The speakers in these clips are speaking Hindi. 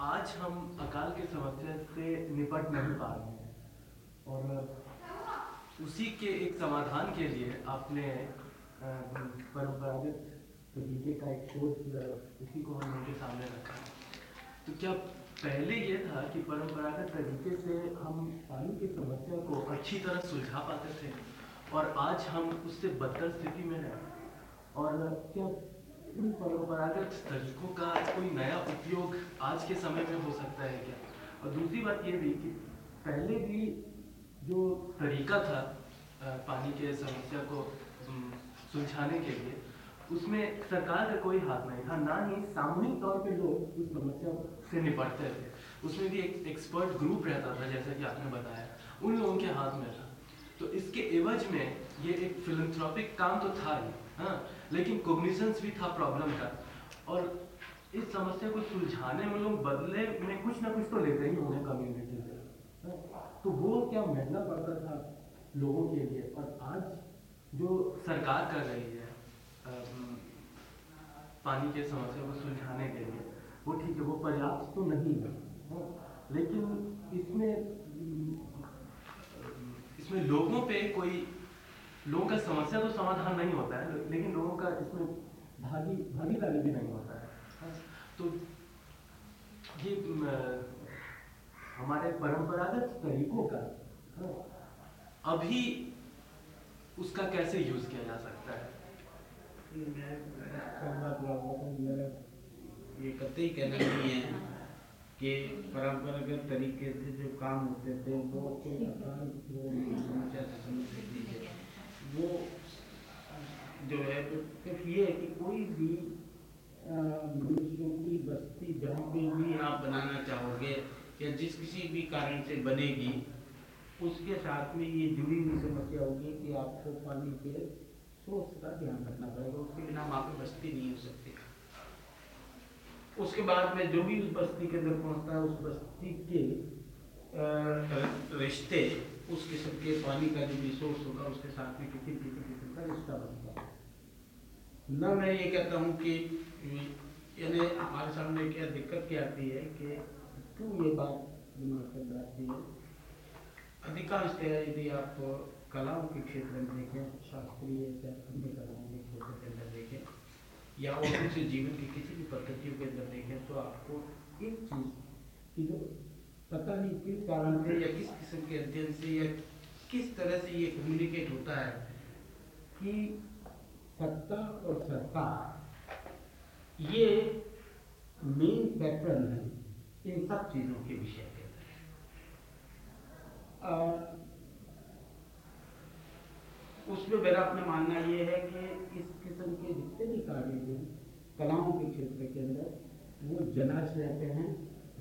आज हम अकाल की समस्या से निपट नहीं पा रहे हैं। और उसी के एक समाधान के लिए आपने परंपरागत तरीके का एक शोध उसी को हम उनके सामने रखा। तो क्या पहले ये था कि परंपरागत तरीके से हम पानी की समस्या को अच्छी तरह सुलझा पाते थे? और आज हम उससे बदतर स्थिति में हैं। और क्या इन परंपरागत तरीकों का कोई नया उपयोग आज के समय में हो सकता है क्या? और दूसरी बात ये भी कि पहले भी जो तरीका था पानी के समस्या को सुलझाने के लिए, उसमें सरकार का कोई हाथ नहीं था, ना ही सामूहिक तौर पे लोग उस समस्या से निपटते थे। उसमें भी एक एक्सपर्ट ग्रुप रहता था, जैसा कि आपने बताया, उन लोगों के हाथ में था। तो इसके एवज में ये एक फिलंथ्रॉपिक काम तो था ही हाँ। लेकिन कोग्निशंस भी था प्रॉब्लम का। और इस समस्या को सुलझाने में लोग बदले में कुछ ना कुछ तो लेते ही होंगे कम्युनिटी से तो वो क्या महँगा पड़ता था लोगों के लिए? और आज जो सरकार कर रही है पानी के समस्या को सुलझाने के लिए वो ठीक है वो पर्याप्त तो नहीं हाँ, लेकिन इसमें इसमें लोगों पे कोई लोगों का समस्या तो समाधान नहीं होता है लेकिन लोगों का इसमें भागी भागीदारी भी नहीं होता है। हाँ, तो ये हमारे परंपरागत तरीकों का हाँ, अभी उसका कैसे यूज़ किया जा सकता है? ये कतई कहना नहीं है कि परंपरागत तरीके से जो काम होते थे वो समस्या से है वो, जो है तो सिर्फ़ ये है कि कोई भी मनुष्यों की बस्ती जहाँ पे भी आप बनाना चाहोगे या जिस किसी भी कारण से बनेगी, उसके साथ में ये जुड़ी हुई समस्या होगी कि आपको पानी के सोर्स का ध्यान रखना पड़ेगा उसके बिना वहाँ पे बस्ती नहीं हो सकती। उसके बाद में जो भी उस बस्ती के अंदर पहुँचता है, उस बस्ती के रिश्ते। उस किस्म के पानी का जो रिसोर्स होगा, उसके साथ में किसी किसी किस्म का रिश्ता बनता है। न मैं ये कहता हूँ कि, यानी हमारे सामने क्या दिक्कत क्या आती है कि क्यों ये बात दिमाग अंदर आती है। अधिकांशतः यदि आप कलाओं के क्षेत्र में देखें, शास्त्रीय या अन्य कलाओं के क्षेत्र के अंदर देखें, या और दूसरे जीवन की किसी भी पद्धतियों के अंदर देखें तो आपको एक चीज़ की जो किस कारण से या किस किस्म के अध्ययन से या किस तरह से ये कम्युनिकेट होता है कि सत्ता और सरकार ये मेन पैटर्न है, इन सब चीज़ों के विषय के उसमें मेरा अपना मानना ये है कि इस किस्म के जितने भी कार्य हैं, कलाओं के क्षेत्र के अंदर, वो जनाशय पे हैं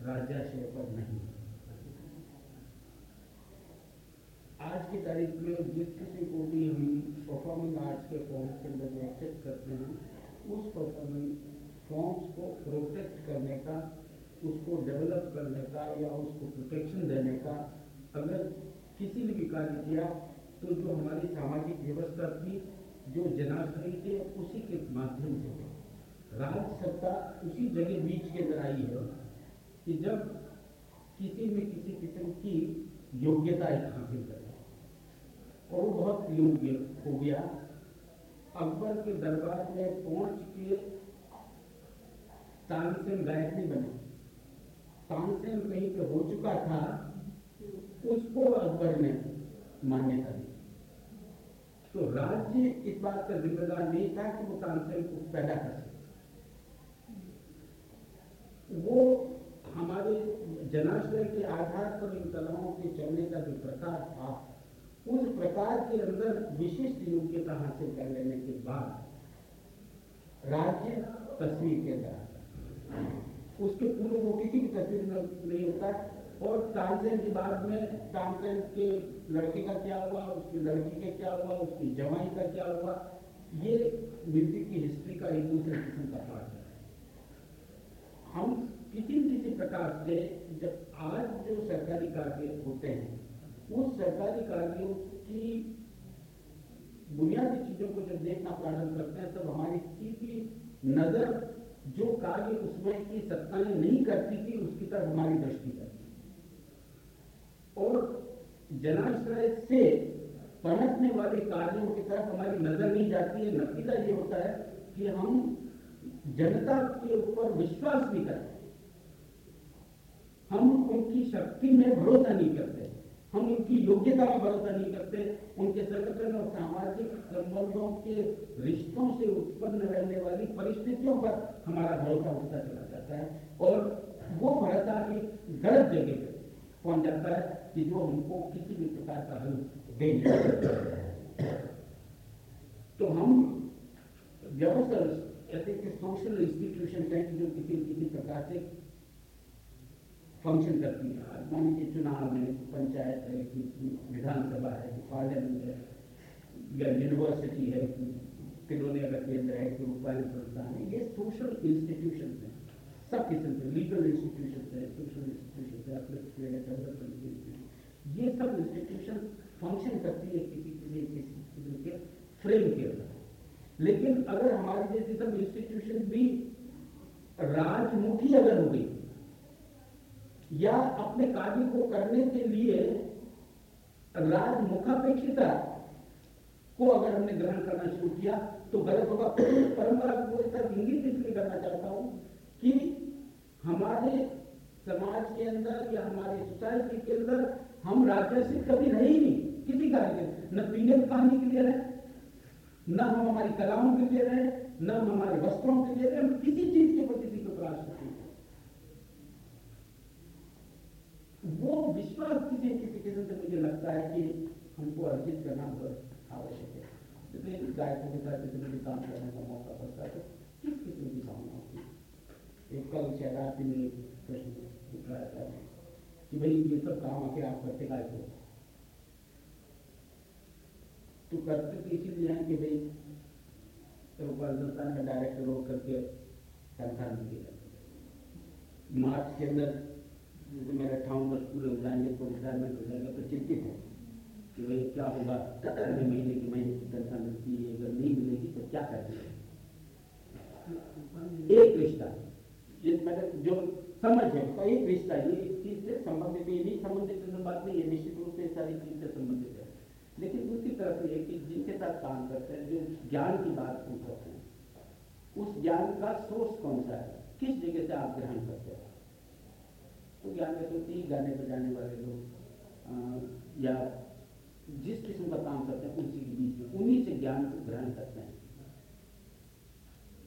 राजाशय पर नहीं। आज की तारीख में जिस किसी को भी हम परफॉर्मिंग आर्ट्स के फॉर्म के अंदर में एक्सेप्ट करते हैं, उस परफॉर्मिंग फॉर्म्स को प्रोटेक्ट करने का, उसको डेवलप करने का या उसको प्रोटेक्शन देने का अगर किसी ने भी कार्य किया तो जो हमारी सामाजिक व्यवस्था थी, जो जनाश्रय थे, उसी के माध्यम से राज्य सत्ता उसी जगह बीच के अंदर आई है कि जब किसी में किसी किस्म की योग्यता हासिल करे और बहुत योग्य हो गया। अकबर के दरबार में पहुँच के तानसेन नहीं बने। तानसेन कहीं पे हो चुका था, उसको अकबर ने मान्यता दी। तो राज्य इस बात का जिम्मेदार नहीं था कि वो तानसेन को पैदा कर सके। वो हमारे जनाश्रय के आधार पर इन कलाओं के चलने का जो प्रकार था उस प्रकार के अंदर विशिष्ट योग्यता हासिल कर लेने के बाद राज्य तस्वीर के अंदर। उसके पूर्व वो किसी की तस्वीर नहीं होता और तानसेन के बाद में तानसेन के लड़के का क्या हुआ, उसकी लड़की का क्या हुआ, उसकी जवाई का क्या हुआ, ये म्यूज़िक की हिस्ट्री का एक दूसरे किस्म का पार्ट है हम किसी किसी प्रकार से जब आज जो सरकारी कार्य होते हैं उस सरकारी कार्यों की बुनियादी चीज़ों को जब देखना प्रारंभ करते हैं, तब हमारी सीधी नज़र जो कार्य उसमें की सत्ताएँ नहीं करती थी, उसकी तरफ़ हमारी दृष्टि करती और जनाश्रय से पनपने वाले कार्यों की तरफ़ हमारी नज़र नहीं जाती है। नतीजा ये होता है कि हम जनता के ऊपर विश्वास नहीं करते हम उनकी शक्ति में भरोसा नहीं करते। हम उनकी योग्यता में भरोसा नहीं करते, उनके संगठन और सामाजिक संबंधों के रिश्तों से उत्पन्न रहने वाली परिस्थितियों पर हमारा भरोसा उठता चला जाता है। और वो भरोसा एक गलत जगह पे पहुँच जाता है कि जो हमको किसी भी प्रकार का हल दे तो हम व्यवस्था, ऐसे सोशल इंस्टीट्यूशन है जो किसी किसी प्रकार से फ़ंक्शन करती है। मान लीजिए चुनाव में पंचायत है, कि विधानसभा है, कि पार्लियामेंट है, या यूनिवर्सिटी है, कि खिलौने का केंद्र है, कि रूपायन संस्थान है, ये सोशल इंस्टीट्यूशन है। सब किस्म के लीगल इंस्टीट्यूशन है सोशल इंस्टीट्यूशन है डेवलपमेंट ये सब इंस्टीट्यूशन फ़ंक्शन करती है किसी किसी किसी के फ्रेम के अंदर। लेकिन अगर हमारे जैसी सब इंस्टीट्यूशन भी राजमुखी अगर हो गई या अपने कार्य को करने के लिए राजमुखापेक्षिता को अगर हमने ग्रहण करना शुरू किया तो गलत होगा परंपरा को इंगित इसलिए करना चाहता हूँ कि हमारे समाज के अंदर या हमारे सोसाइटी के अंदर हम राजस्व कभी रहे नहीं, किसी कार्य के न पीने की कहानी के लिए रहे, न हम हमारी कलाओं के लिए रहे, न हम हमारे वस्त्रों के लिए रहे, हम किसी चीज़ के प्रति किसी को तलाश करते हैं वो विश्वास किसी किसी किस्म से मुझे लगता है कि हमको अर्जित करना बहुत आवश्यक है। जैसे गायकों के साथ जैसे मुझे काम करने का मौका पड़ता है तो किस किस्म की भावना होती है? एक कल शहराती एक प्रश्न उठाया था कि भाई, ये सब काम आके आप करते गाय को तो करते तो इसीलिए हैं कि भाई संस्थान में डायरेक्टर हो करके तनख्वाह नहीं दिया मार्च के अंदर जैसे मेरे अट्ठावन वर्ष पूरे हो जाएँगे तो रिटायरमेंट हो जाएगा तो चिंतित है। कि भाई क्या होगा? अगले महीने की महीने की तनख्वाह मिलती है, अगर नहीं मिलेगी तो क्या करेंगे एक रिश्ता। ये मतलब जो समझ है, उसका एक रिश्ता ये इस चीज़ से संबंधित ये नहीं संबंधित तो बात नहीं है, निश्चित रूप से सारी चीज़ से संबंधित है। लेकिन दूसरी तरफ़ ये कि जिनके साथ काम करते हैं, जो ज्ञान की बात हम करते हैं, उस ज्ञान का सोर्स कौन सा है? किस जगह से आप ग्रहण करते हैं? तो में तो तीन गाने बजाने वाले लोग या जिस किस्म का काम करते हैं, उसी के बीच में, उन्हीं से ज्ञान को ग्रहण करते हैं।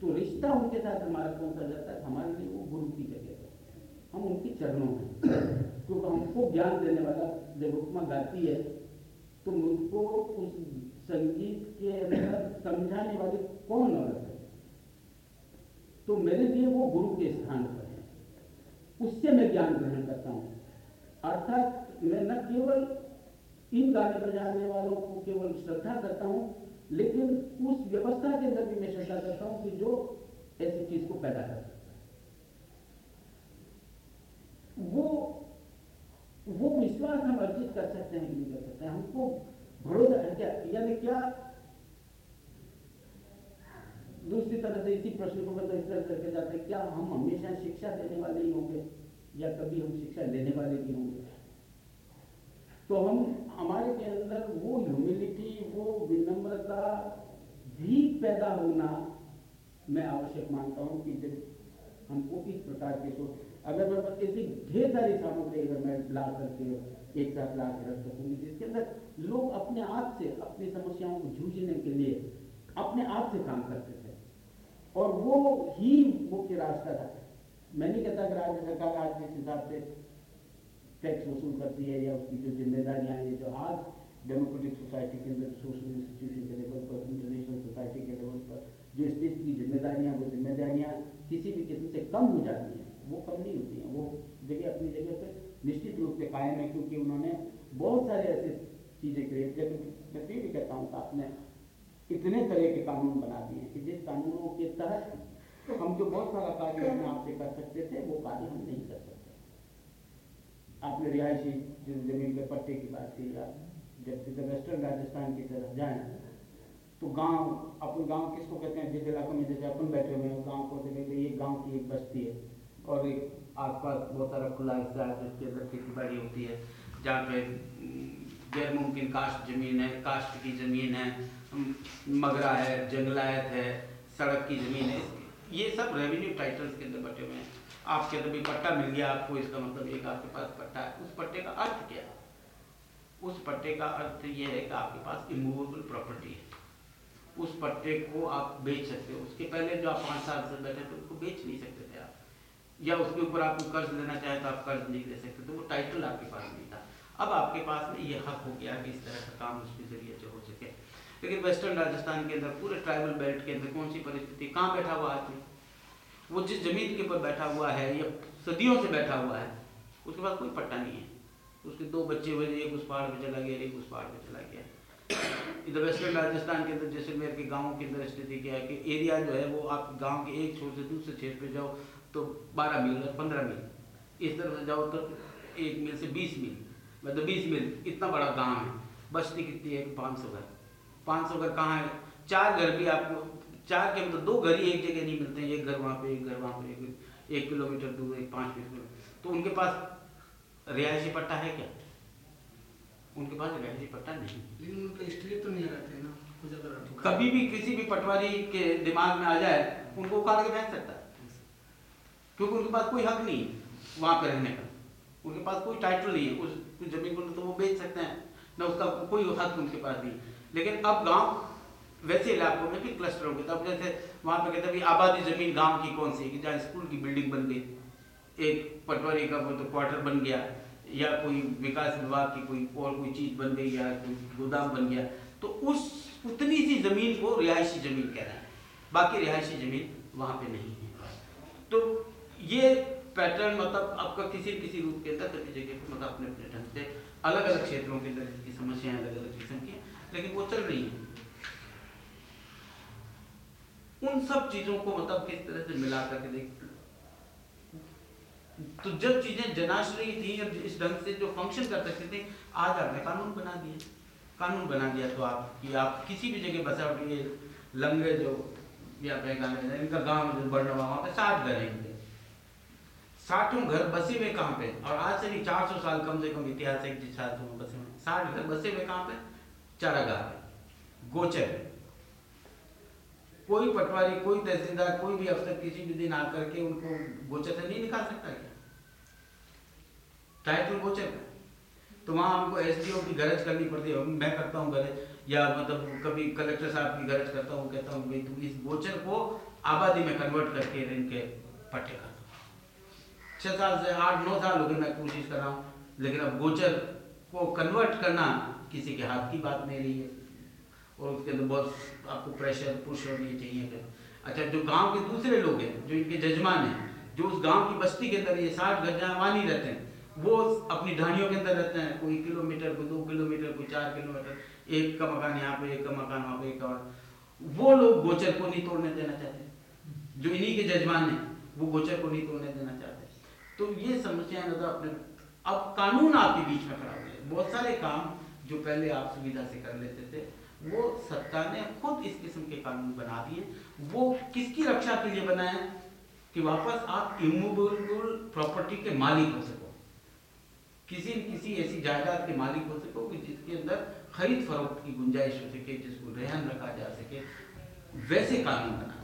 तो रिश्ता उनके साथ हमारा कौन सा जाता है? हमारे लिए वो गुरु की जगह है। हम उनके चरणों में क्योंकि हमको ज्ञान देने वाला जब उपमा गाती है तो मुझको उस संगीत के अंदर समझाने वाले कौन औरत है? तो मेरे लिए वो गुरु के स्थान पर है। उससे मैं ज्ञान ग्रहण करता हूँ। अर्थात मैं न केवल इन गाने बजाने वालों को केवल श्रद्धा करता हूँ, लेकिन उस व्यवस्था के अंदर भी मैं श्रद्धा करता हूँ कि जो ऐसी चीज़ को पैदा कर वो वो विश्वास हम अर्जित कर सकते हैं नहीं कर सकते हैं। हमको भरोसा है क्या? यानी क्या? दूसरी तरह से इसी प्रश्न को मतलब इस तरह करके जाते हैं, क्या हम हमेशा शिक्षा देने वाले ही होंगे? या कभी हम शिक्षा लेने वाले भी होंगे। तो हम, हमारे के अंदर वो ह्यूमिलिटी वो विनम्रता भी पैदा होना मैं आवश्यक मानता हूँ कि जब हमको इस प्रकार के सोच, अगर मैं बस ऐसी ढेर सारी सामग्री अगर मैं ला करके एक साथ ला के रख सकूँगी, जिसके अंदर लोग अपने आप से, अपनी समस्याओं को जूझने के लिए अपने आप से काम करते थे। और वो ही मुख्य रास्ता था। मैं नहीं कहता कि राज्य सरकार आज जिस हिसाब से टैक्स वसूल करती है या उसकी जो जिम्मेदारियाँ हैं जो आज डेमोक्रेटिक सोसाइटी के अंदर सोशल इंस्टीट्यूशन के लेवल पर इंटरनेशनल सोसाइटी के लेवल पर जो स्टेट की जिम्मेदारियाँ, वो जिम्मेदारियाँ किसी भी किस्म से कम हो जाती हैं, वो कम नहीं होती हैं, वो जगह अपनी जगह पर निश्चित रूप से कायम है क्योंकि उन्होंने बहुत सारे ऐसे चीज़ें क्रिएट किया। मैं तो ये भी कहता हूँ कि आपने इतने तरह के कानून बना दिए कि जिस कानूनों के तहत हम जो बहुत सारा कार्य अपने आप से कर सकते थे वो कार्य हम नहीं कर सकते। आपने रिहायशी ज़मीन के पट्टे की बात की या जब सीधे वेस्टर्न राजस्थान की तरफ़ जाए तो गाँव अपन गाँव किसको कहते हैं? जिस इलाकों में जैसे अपन बैठे हुए हैं गाँव को जगह ये गाँव की एक बस्ती है और एक आसपास बहुत सारा खुला हिस्सा है जिसके अंदर खेती बाड़ी होती है जहाँ पे गैर मुमकिन कास्ट ज़मीन है कास्ट की ज़मीन है मगरा है जंगलायत है सड़क की ज़मीन है ये सब रेवेन्यू टाइटल्स के अंदर बटे हुए हैं। आपके अंदर भी पट्टा मिल गया, आपको इसका मतलब एक आपके पास पट्टा है। उस पट्टे का अर्थ क्या है? उस पट्टे का अर्थ ये है कि आपके पास इमूवेबल प्रॉपर्टी है। उस पट्टे को आप बेच सकते हो। उसके पहले जो आप पाँच साल से बैठे थे, उसको बेच नहीं सकते थे आप। या उसके ऊपर आपको कर्ज लेना चाहे तो आप कर्ज नहीं ले सकते तो वो टाइटल आपके पास नहीं था। अब आपके पास में ये हक हो गया कि इस तरह का काम उसके ज़रिए से लेकिन वेस्टर्न राजस्थान के अंदर, पूरे ट्राइबल बेल्ट के अंदर कौन सी परिस्थिति, कहाँ बैठा हुआ आदमी? वो जिस ज़मीन के ऊपर बैठा हुआ है, या सदियों से बैठा हुआ है, उसके पास कोई पट्टा नहीं है। उसके दो बच्चे हुए, एक उस पहाड़ पर चला गया, एक उस पहाड़ पर चला गया। इधर वेस्टर्न राजस्थान के अंदर जैसलमेर के गाँव के अंदर स्थिति क्या है कि एरिया जो है, वो आप गाँव के एक छोर से दूसरे क्षेत्र पे जाओ तो बारह मील और पंद्रह मील। इस तरफ़ से जाओ तो एक मील से बीस मील मतलब बीस मील, इतना बड़ा गाँव है। बस्ती कितनी है पाँच सौ घर। पाँच सौ घर कहाँ है? चार घर भी आपको चार के मतलब दो घर ही एक जगह नहीं मिलते हैं। एक घर वहाँ पे एक घर वहाँ पे एक एक किलोमीटर दूर एक पाँच किलोमीटर तो उनके पास रिहायशी पट्टा है क्या? उनके पास रिहायशी पट्टा नहीं। लेकिन उनका हिस्ट्री तो नहीं रहते ना कुछ कभी भी किसी भी पटवारी के दिमाग में आ जाए उनको उखाड़ के फेंक सकता है। क्योंकि उनके पास कोई हक नहीं है वहाँ पे रहने का। उनके पास कोई टाइटल नहीं है। उस उस ज़मीन को तो वो बेच सकते हैं। ना उसका कोई हक उनके पास नहीं। लेकिन अब गाँव वैसे इलाकों में भी क्लस्टर हो गए तब जैसे वहाँ पे कहते हैं आबादी ज़मीन गाँव की कौन सी है जहाँ स्कूल की बिल्डिंग बन गई। एक पटवारी का वो तो क्वार्टर बन गया, या कोई विकास विभाग की कोई और कोई चीज़ बन गई, या कोई गोदाम बन गया। तो उस, उतनी सी ज़मीन को रिहायशी ज़मीन कह रहे हैं। बाकी रिहायशी ज़मीन वहाँ पे नहीं है। तो ये पैटर्न मतलब आपका किसी किसी रूप के अंदर सभी जगह मतलब अपने अपने ढंग से अलग अलग क्षेत्रों के अंदर इसकी समस्याएँ अलग अलग किस्म की लेकिन वो चल रही है। उन सब चीज़ों को मतलब किस तरह से मिला करके देख तो जब चीज़ें जनाश्रयी थी और इस ढंग से जो फ़ंक्शन कर सकती थी, आज आपने कानून बना दिए कानून बना दिया तो आप कि आप किसी भी जगह बसा ये लंगे जो या पैगाने इनका गाँव जो बढ़ रहा वहाँ पे साठ घर हैं साठों घर बसे हुए कहाँ पे? और आज से भी चार सौ साल कम से कम इतिहास है जिस साल से वो बसे हुए साठ घर बसे हुए कहाँ पे? चारागाह गोचर कोई पटवारी, कोई तहसीलदार, कोई भी अफसर किसी भी दिन आकर के उनको गोचर से नहीं निकाल सकता क्या? टाइटल गोचर का तो वहाँ हमको एस की गरज करनी पड़ती है। मैं करता हूँ गरज, या मतलब कभी कलेक्टर साहब की गरज करता हूँ, कहता हूँ, भाई तुम इस गोचर को आबादी में कन्वर्ट करके इनके पट्टे कर दो। छः साल से आठ, नौ साल हो गए मैं कोशिश कर रहा हूँ, लेकिन अब गोचर को कन्वर्ट करना किसी के हाथ की बात नहीं रही है। और उसके अंदर बहुत आपको प्रेशर पुश और ये चाहिए कि अच्छा जो गाँव के दूसरे लोग हैं, जो इनके जजमान हैं, जो उस गाँव की बस्ती के अंदर ये साठ वहाँ नहीं रहते हैं, वो अपनी ढाणियों के अंदर रहते हैं। कोई किलोमीटर, कोई दो किलोमीटर, कोई चार किलोमीटर, एक का मकान यहाँ पे, एक का मकान वहाँ पे, एक का वो लोग गोचर को नहीं तोड़ने देना चाहते। जो इन्हीं के जजमान हैं, वो गोचर को नहीं तोड़ने देना चाहते। तो ये समस्याएँ अपने अब कानून आपके बीच में खड़ा हो गया बहुत सारे काम जो पहले आप सुविधा से कर लेते थे, वो सत्ता ने खुद इस किस्म के कानून बना दिए। वो किसकी रक्षा के लिए बनाए कि वापस आप इमूवेबल प्रॉपर्टी के मालिक हो सको। किसी किसी ऐसी जायदाद के मालिक हो सको कि जिसके अंदर खरीद फरोख्त की गुंजाइश हो सके, जिसको रेहन रखा जा सके। वैसे कानून बना।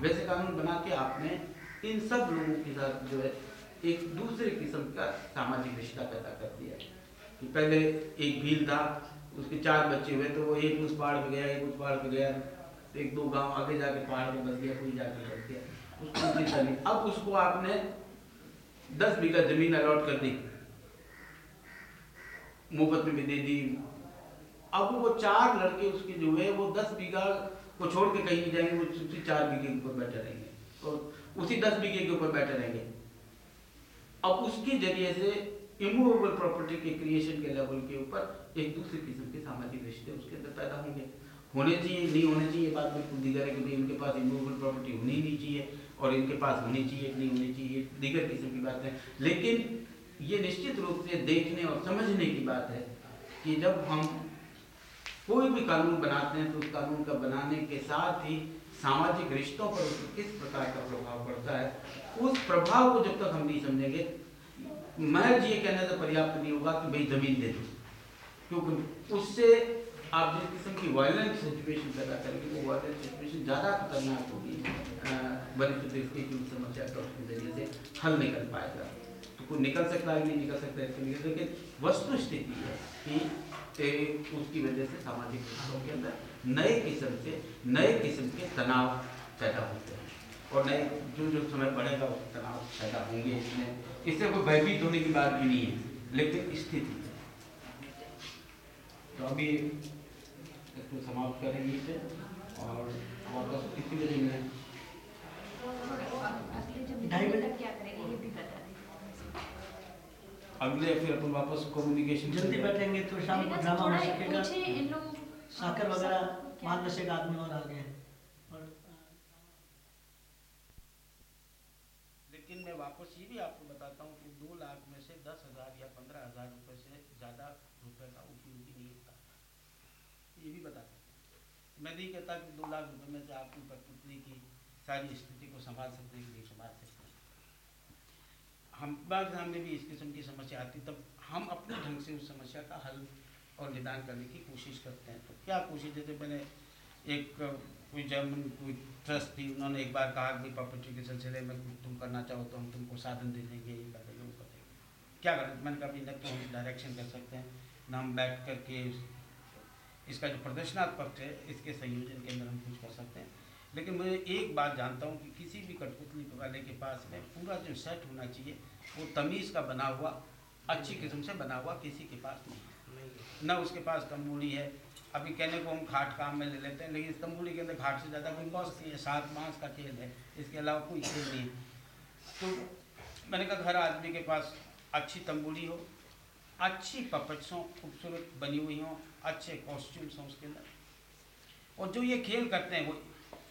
वैसे कानून बना के आपने इन सब लोगों के साथ जो है, एक दूसरे किस्म का सामाजिक रिश्ता पैदा कर कि पहले एक भील था, उसके चार बच्चे हुए तो वो एक उस पहाड़ पे गया, एक उस पहाड़ पे गया, एक दो गाँव आगे जाके पहाड़ पे बस गया, कोई जाके बस गया। उसको चिंता नहीं, अब उसको आपने दस बीघा ज़मीन अलॉट कर दी। मुफ़्त में भी दे दी। अब वो चार लड़के उसके जो है वो दस बीघा को छोड़ के कहीं जाएँगे, वो उसी चार बीघे के ऊपर बैठे रहेंगे। और उसी दस बीघे के ऊपर बैठे रहेंगे। अब उसके ज़रिए से इमूवेबल प्रॉपर्टी के क्रिएशन के लेवल के ऊपर एक दूसरे किस्म के सामाजिक रिश्ते उसके अंदर पैदा होंगे। होने चाहिए, नहीं होने चाहिए बात बिल्कुल दीगर है क्योंकि इनके पास इमूवेबल प्रॉपर्टी होनी नहीं चाहिए और इनके पास होनी चाहिए नहीं होनी चाहिए दीगर किस्म की बात है। लेकिन ये निश्चित रूप से देखने और समझने की बात है कि जब हम कोई भी कानून बनाते हैं तो उस कानून का बनाने के साथ ही सामाजिक रिश्तों पर किस प्रकार का प्रभाव पड़ता है, उस प्रभाव को जब तक हम नहीं समझेंगे महज ये कहने से पर्याप्त नहीं होगा कि भाई ज़मीन दे दो। क्योंकि उससे आप जिस किस्म की वायलेंट सिचुएशन पैदा करेंगे, वो वायलेंट सिचुएशन ज़्यादा खतरनाक होगी वरिष्ठ व्यक्ति की उस समस्या का उसके ज़रिए से हल निकल पाएगा। तो कोई निकल सकता है नहीं निकल सकता इसके लेकिन वस्तु स्थिति है कि उसकी वजह से सामाजिक रिश्तों के अंदर नए किस्म के नए किस्म के तनाव पैदा होते हैं। और नए जो जो समय बढ़ेगा, वो तनाव पैदा होंगे इसमें। इससे कोई भयभीत होने की बात भी नहीं है लेकिन स्थिति। तो अभी इसको समाप्त करेंगे इसे और वापस कितनी बजे मिलें अगले ढाई बजे? क्या करेंगे ये भी बता अगले फिर अपन वापस कम्युनिकेशन जल्दी बैठेंगे तो शाम को ड्रामा हो सकेगा साकर वगैरह मान नशे का आदमी और आ गए लेकिन मैं वापस ये भी आपको बताता हूँ कि दो लाख में से दस हज़ार या पंद्रह हज़ार रुपए से ज़्यादा रुपए का उपयोगी नहीं होता। ये भी बता सकते मैं नहीं कहता कि दो लाख रुपए में से आप ऊपर पुतली की सारी स्थिति को संभाल सकते हैं कि नहीं संभाल सकते हम बाग सामने भी इस किस्म की समस्या आती तब हम अपने ढंग से उस समस्या का हल और निदान करने की कोशिश करते हैं। तो क्या कोशिश, जैसे मैंने एक कोई जर्मन, कोई ट्रस्ट थी, उन्होंने एक बार कहा कि प्रॉपर्टी के सिलसिले में तुम करना चाहो तो हम तुमको साधन दे देंगे, ये कर देंगे वो कर देंगे क्या करें मैंने कहा न तो हम डायरेक्शन कर सकते हैं। न हम बैठ करके इस- इसका जो प्रदर्शनात्मक है इसके संयोजन के अंदर हम कुछ कर सकते हैं। लेकिन मैं एक बात जानता हूँ कि किसी भी कठपुतली वाले के पास में पूरा जो सेट होना चाहिए वो तमीज़ का बना हुआ अच्छी किस्म से बना हुआ किसी के पास नहीं है। न उसके पास तंबूली है। अभी कहने को हम खाट काम में ले लेते हैं लेकिन इस तंबूली के अंदर खाट से ज़्यादा कोई नहीं है सात मांस का खेल है इसके अलावा कोई खेल नहीं है। तो मैंने कहा हर आदमी के पास अच्छी तंबूली हो, अच्छी पपट्स हों खूबसूरत बनी हुई हों, अच्छे कॉस्ट्यूम्स हों उसके अंदर। और जो ये खेल करते हैं वो,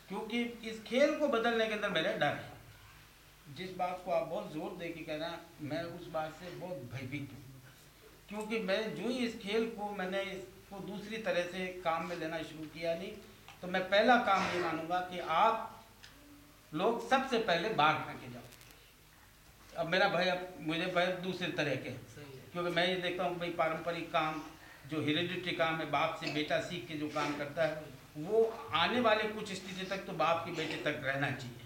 क्योंकि इस खेल को बदलने के अंदर मेरा डर है। जिस बात को आप बहुत ज़ोर दे के कह रहे हैं, मैं उस बात से बहुत भयभीत हूँ। क्योंकि मैं जो ही इस खेल को, मैंने इसको दूसरी तरह से काम में लेना शुरू किया नहीं तो मैं पहला काम ये मानूँगा कि आप लोग सबसे पहले बाहर फेंके जाओ अब मेरा भय अब मुझे भय दूसरे तरह के। क्योंकि मैं ये देखता हूँ भाई पारंपरिक काम जो हेरिडिटी काम है बाप से बेटा सीख के जो काम करता है वो आने वाले कुछ स्थिति तक तो बाप के बेटे तक रहना चाहिए।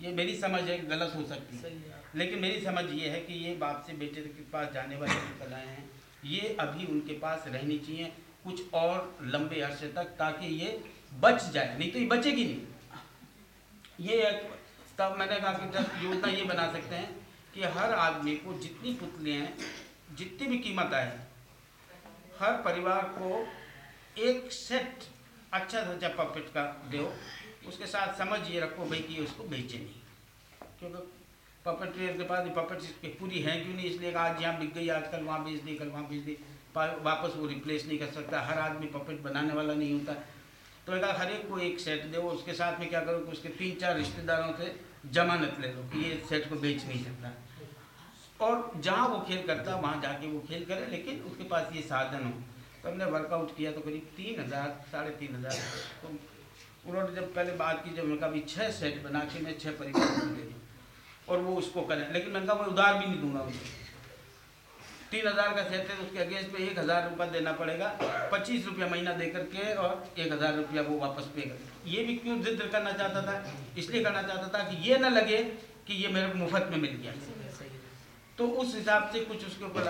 ये मेरी समझ है गलत हो सकती है। लेकिन मेरी समझ ये है कि ये बाप से बेटे के पास जाने वाली जो कलाएँ हैं ये अभी उनके पास रहनी चाहिए कुछ और लंबे अरसे तक ताकि ये बच जाए। नहीं तो ये बचेगी नहीं। ये तब मैंने कहा कि जब योजना ये बना सकते हैं कि हर आदमी को जितनी पुतलियाँ हैं, जितनी भी कीमत आए हर परिवार को एक सेट अच्छा सा पपेट का दो। उसके साथ समझ ये रखो भाई कि उसको बेचे नहीं। क्योंकि पपेट के पास पपेट पूरी है क्यों नहीं? इसलिए आज यहाँ बिक गई आज कल वहाँ बेच दी, कल वहाँ बेच दी। वापस वो रिप्लेस नहीं कर सकता। हर आदमी पपेट बनाने वाला नहीं होता। तो कहा हर एक को एक सेट दो। उसके साथ में क्या करो कि उसके तीन चार रिश्तेदारों से जमानत ले लो कि ये सेट को बेच नहीं सकता। और जहाँ वो खेल करता, वहाँ जाके वो खेल करे, लेकिन उसके पास ये साधन हो। तो हमने वर्कआउट किया तो करीब तीन हज़ार, साढ़े तीन हज़ार। तो उन्होंने जब पहले बात की, जब उनका भी छः सेट बना के मैं छः परिवार दे दूँ। और वो उसको करें। लेकिन मैंने कहा, मैं उधार भी नहीं दूँगा उनको तीन हज़ार का सेट है तो उसके अगेंस्ट में एक हज़ार रुपया देना पड़ेगा, पच्चीस रुपया महीना दे करके और एक हज़ार रुपया वो वापस पे कर। ये भी क्यों जिद करना चाहता था? इसलिए करना चाहता था कि ये ना लगे कि ये मेरे मुफ़्त में मिल गया। तो उस हिसाब से कुछ उसके ऊपर।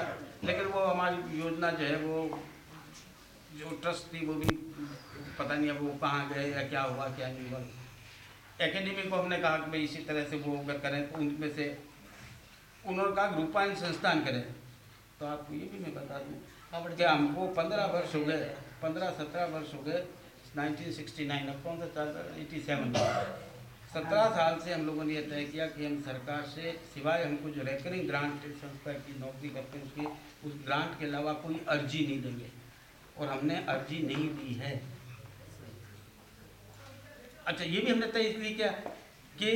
लेकिन वो हमारी योजना जो है, वो जो ट्रस्ट थी, वो भी पता नहीं अब वो कहाँ गए या क्या हुआ, क्या नहीं हुआ। एकेडमी को हमने कहा कि भाई इसी तरह से वो अगर करें तो उनमें से उन्होंने कहा कि रूपायन संस्थान करें। तो आपको ये भी मैं बता दूँ कि हमको पंद्रह वर्ष हो गए, पंद्रह, सत्रह वर्ष हो गए 1969 अब कौन सा साल एटी सेवन सत्रह साल से हम लोगों ने यह तय किया कि हम सरकार से सिवाय हमको जो रेकरिंग ग्रांट संस्था की नौकरी करते हैं, उसकी, उस ग्रांट के अलावा कोई अर्जी नहीं देंगे। और हमने अर्जी नहीं दी है। अच्छा ये भी हमने तय इसलिए किया कि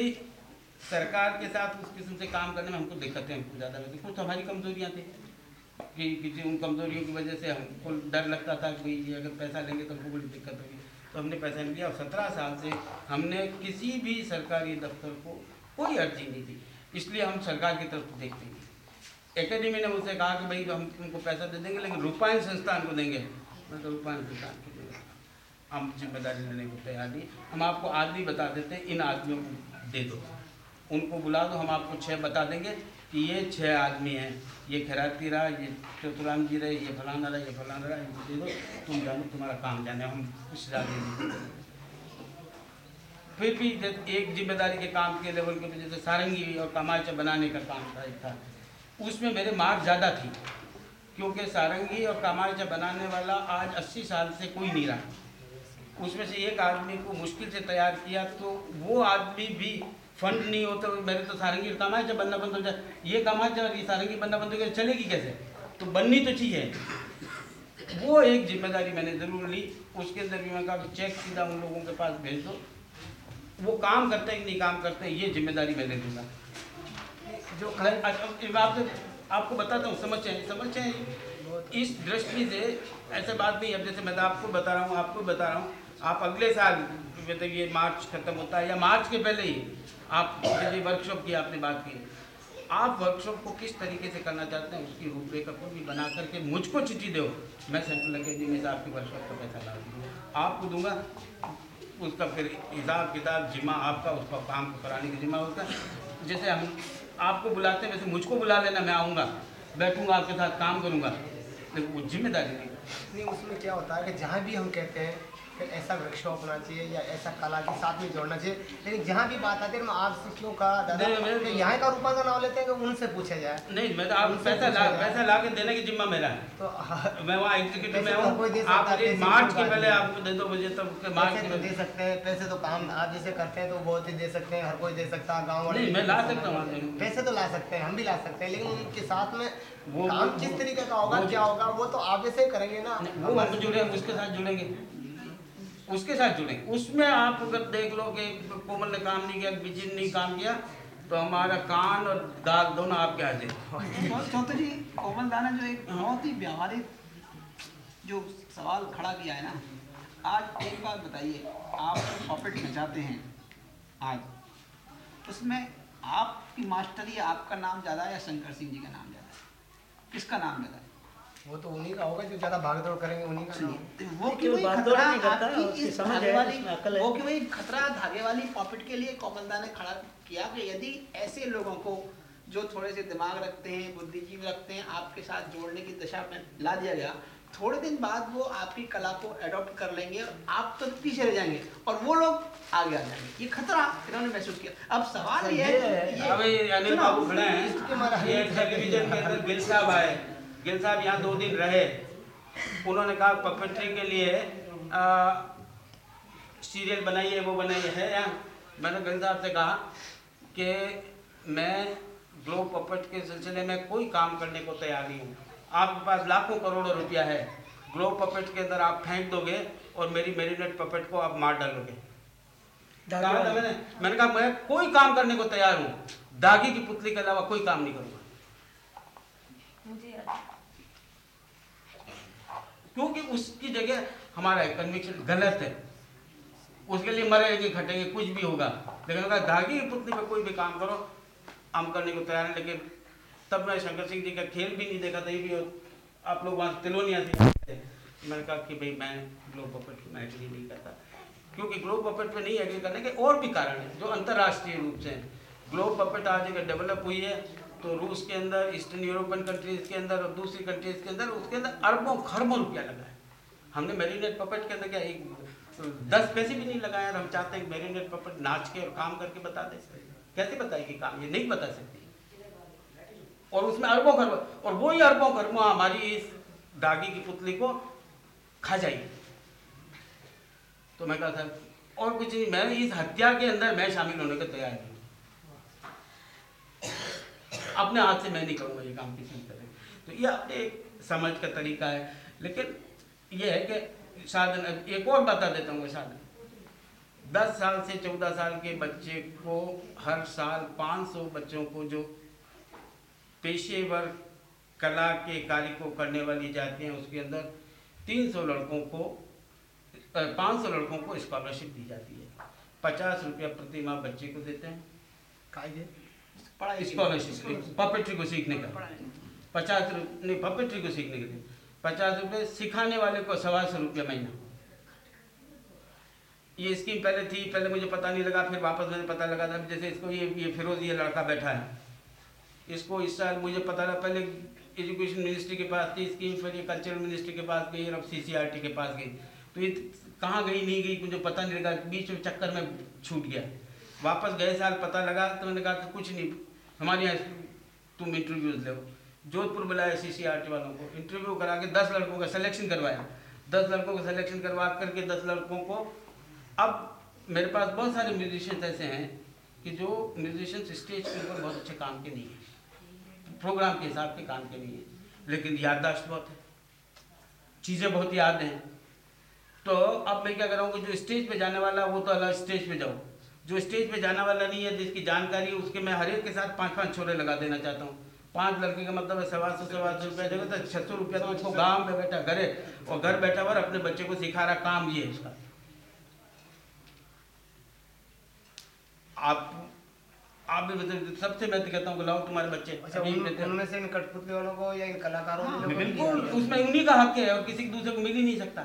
सरकार के साथ उस किस्म से काम करने में हमको दिक्कतें हमको ज़्यादा होती कुछ हमारी कमजोरियाँ थी। कि किसी उन कमजोरियों की वजह से हमको डर लगता था कि ये अगर पैसा लेंगे तो हमको बड़ी दिक्कत होगी। तो हमने पैसा दिया और सत्रह साल से हमने किसी भी सरकारी दफ्तर को कोई अर्जी नहीं दी। इसलिए हम सरकार की तरफ़ देखते हैं। एकेडमी ने मुझसे कहा कि भाई, हम तुमको पैसा दे देंगे, लेकिन रूपायन संस्थान को देंगे। मैं तो रूपायन संस्थान को देंगे हम ज़िम्मेदारी लेने को तैयार नहीं। हम आपको आदमी बता देते हैं, इन आदमियों को दे दो। उनको बुला दो, हम आपको छः बता देंगे। कि ये छः आदमी हैं। ये खैराती रहा, ये चतुराम जी रहे, ये फलाना रहा, ये फलाना रहा, इनको दे दो, तुम जानो, तुम्हारा काम जाने, हम कुछ ज़्यादा फिर भी एक ज़िम्मेदारी के काम के लेवल के जैसे सारंगी और कमाचा बनाने का काम था, एक था। उसमें मेरे मार्क ज़्यादा थी, क्योंकि सारंगी और कमाचा बनाने वाला आज 80 साल से कोई नहीं रहा। उसमें से एक आदमी को मुश्किल से तैयार किया तो वो आदमी भी फंड नहीं होता, मेरे तो सारंगी और कमाचा बनना बंद हो जाए। ये और ये सारंगी बनना बंद हो गया, चलेगी कैसे? तो बननी तो चाहिए। वो एक ज़िम्मेदारी मैंने ज़रूर ली, उसके अंदर भी मैं कहा, चेक सीधा उन लोगों के पास भेज दो। वो काम करते हैं कि नहीं काम करते हैं, ये ज़िम्मेदारी मैं ले लूँगा जो आपसे आपको बताता हूँ, समझ चाहिए समझ चाहिए इस दृष्टि से ऐसे बात नहीं अब जैसे मैं तो आपको बता रहा हूँ, आपको बता रहा हूँ, आप अगले साल मतलब ये मार्च खत्म होता है, या मार्च के पहले ही आप जैसे वर्कशॉप की आपने बात की, आप वर्कशॉप को किस तरीके से करना चाहते हैं, उसकी रूपरेखा को भी बना करके मुझको चिट्ठी दो। मैं सेंट्रल अकेडमी से आपकी वर्कशॉप का पैसा ला दूँगा। आपको दूँगा, उसका फिर हिसाब किताब, जिम्मा आपका, उसका काम को कराने की जिम्मा होता है जैसे हम, आपको बुलाते हैं, वैसे मुझको बुला लेना, मैं आऊँगा, बैठूँगा, आपके साथ काम करूँगा। लेकिन वो ज़िम्मेदारी नहीं, उसमें क्या होता है कि जहाँ भी हम कहते हैं कि ऐसा वर्कशॉप होना चाहिए या ऐसा कला के साथ में जोड़ना चाहिए। लेकिन जहाँ भी बात आती है हम आप शिक्षकों का दादा मैं- यहाँ का रूपा का नाम लेते हैं कि उनसे पूछा जाए। नहीं मैं तो आप पैसा ला पैसा ला के देने की जिम्मा मेरा है। तो हाँ, मैं वहाँ एग्जीक्यूटिव में तो हूँ। आप है, मार्च के पहले। आपको दे दो मुझे तब मार्च के तो दे सकते हैं पैसे तो काम आप जैसे करते हैं तो बहुत ही दे सकते हैं हर कोई दे सकता है गाँव वाले मैं ला सकता हूँ, पैसे तो ला सकते हैं हम भी ला सकते हैं लेकिन उनके साथ में वो- काम किस तरीके का होगा क्या होगा वो तो आप जैसे करेंगे ना वो जुड़े उसके साथ जुड़ेंगे। उसके साथ जुड़े। उसमें आप अगर देख लो कि कोमल ने काम नहीं किया बिजिन ने काम किया तो हमारा कान और दाल दोनों आपके हाजिर चौधरी जी, कोमल दाना जो एक बहुत ही व्यवहारिक जो सवाल खड़ा किया है ना, आज एक बात बताइए, आप पॉकेट खिंचाते हैं आज, उसमें आपकी मास्टरी आपका नाम ज़्यादा है या शंकर सिंह जी का नाम ज़्यादा है? किसका नाम ज़्यादा वो तो उन्हीं का होगा जो ज़्यादा भागदौड़ करेंगे उन्हीं का वो कि केवल खतरा नहीं करता, आपकी उसकी इस समझ धागे है, वाली है। वो कि वही खतरा धागे वाली पॉकेट के लिए कोमलदा ने खड़ा किया कि यदि ऐसे लोगों को जो थोड़े से दिमाग रखते हैं बुद्धिजीवी रखते हैं आपके साथ जोड़ने की दिशा में ला दिया गया थोड़े दिन बाद वो आपकी कला को एडॉप्ट कर लेंगे और आप तो पीछे रह जाएँगे और वो लोग आगे आ जाएँगे। ये खतरा इन्होंने महसूस किया। अब सवाल ये है अभी अनिल बाबू खड़े हैं। ये टेलीविज़न के अंदर गिल साहब आए। गिल साहब यहाँ दो दिन रहे। उन्होंने कहा पपेट्री के लिए आ, सीरियल बनाइए वो बनाइए। है यहाँ मैंने गिल साहब से कहा कि मैं ग्लो पपेट के सिलसिले में कोई काम करने को तैयार नहीं हूँ। आपके पास लाखों करोड़ों रुपया है। ग्लो पपेट के अंदर आप फेंक दोगे और मेरी मेरीनेट पपेट को आप मार डालोगे। कहा था मैंने? मैंने कहा मैं कोई काम करने को तैयार हूँ। दागी की पुतली के अलावा कोई काम नहीं करूँगा। मुझे याद क्योंकि उसकी जगह हमारा कन्विक्शन गलत है। उसके लिए मरेंगे खटेंगे, कुछ भी होगा। लेकिन दागी की पुतली पे कोई भी काम करो हम करने को तैयार हैं, लेकिन तब मैं शंकर सिंह जी का खेल भी नहीं देखा था ये भी आप लोग वहाँ तिलोनिया से मैंने कहा कि भाई, मैं ग्लो पपेट में एग्री नहीं करता। क्योंकि ग्लो पपेट पे नहीं एग्री करने के और भी कारण हैं, जो अंतर्राष्ट्रीय रूप से हैं। ग्लो पपेट आज अगर डेवलप हुई है तो रूस के अंदर, ईस्टर्न यूरोपियन कंट्रीज़ के अंदर और दूसरी कंट्रीज़ के अंदर, उसके अंदर अरबों, खरबों रुपया लगा है। हमने मेरीनेट पपेट के अंदर क्या, एक, दस पैसे भी नहीं लगाए और हम चाहते हैं मेरीनेट पपेट नाच के और काम करके बता दे कैसे बताएगी काम? ये नहीं बता सकती। और उसमें अरबों खरबों, और वही अरबों खरबों हमारी इस दागी की पुतली को खा जाएगी। तो मैं कहा था, और कुछ नहीं, मैं इस हत्या के अंदर मैं शामिल होने को तैयार नहीं हूँ। अपने हाथ से मैं नहीं करूँगा ये काम किसी तरह तो ये अपने एक समझ का तरीका है। लेकिन ये है कि साधन, एक और बता देता हूँ साधन। दस साल से चौदह साल के बच्चे को हर साल 500 बच्चों को जो पेशेवर कला के कार्य को करने वाली जाती हैं, उसके अंदर 300 लड़कों को पाँच सौ लड़कों को स्कॉलरशिप दी जाती है। पचास रुपया प्रति माह बच्चे को देते हैं। कायदे? स्कॉलरशिप पपेट्री को सीखने का। पचास रुपये नहीं पपेट्री को सीखने के लिए। पचास रुपये सिखाने वाले को सवा सौ रुपया महीना। ये स्कीम पहले थी पहले मुझे पता नहीं लगा फिर वापस मुझे पता लगा था जैसे इसको ये ये फिरोज ये लड़का बैठा है। इसको इस साल मुझे पता लगा पहले एजुकेशन मिनिस्ट्री के पास थी स्कीम फिर ये कल्चरल मिनिस्ट्री के पास गई और अब सी के पास गई। तो ये कहाँ गई नहीं गई मुझे पता नहीं लगा बीच में चक्कर में छूट गया। वापस गए साल पता लगा तो मैंने कहा कि कुछ नहीं हमारे यहाँ तुम इंटरव्यूज़ लो जोधपुर बुलाया सी सी आर टी वालों को। इंटरव्यू करा के दस लड़कों का सिलेक्शन करवाया। दस लड़कों का सिलेक्शन करवा करके दस लड़कों को अब मेरे पास बहुत सारे म्यूजिशियंस ऐसे हैं कि जो म्यूजिशियंस स्टेज के ऊपर बहुत अच्छे काम के नहीं है। प्रोग्राम के हिसाब के काम के नहीं है। लेकिन याददाश्त बहुत है। चीज़ें बहुत याद हैं। तो अब मैं क्या कर जो स्टेज पे जाने वाला है, वो तो अलग स्टेज पे जाओ जो स्टेज पे जाने वाला नहीं है जिसकी जानकारी है उसके मैं हर एक के साथ पाँच पाँच छोरे लगा देना चाहता हूँ। पाँच लड़के का मतलब है सवा सौ सवा सौ रुपया जगह तो छः सौ रुपया तो उसको गाँव में बैठा घरे और घर बैठा हुआ अपने बच्चे को सिखा रहा काम ये है इसका। आप आप भी मतलब सबसे मैं तो कहता हूँ लाओ तुम्हारे बच्चे। अच्छा उन- उनमें से इन कठपुतली वालों को या इन कलाकारों हाँ, को बिल्कुल उसमें उन्हीं का हक है और किसी दूसरे को मिल ही नहीं सकता।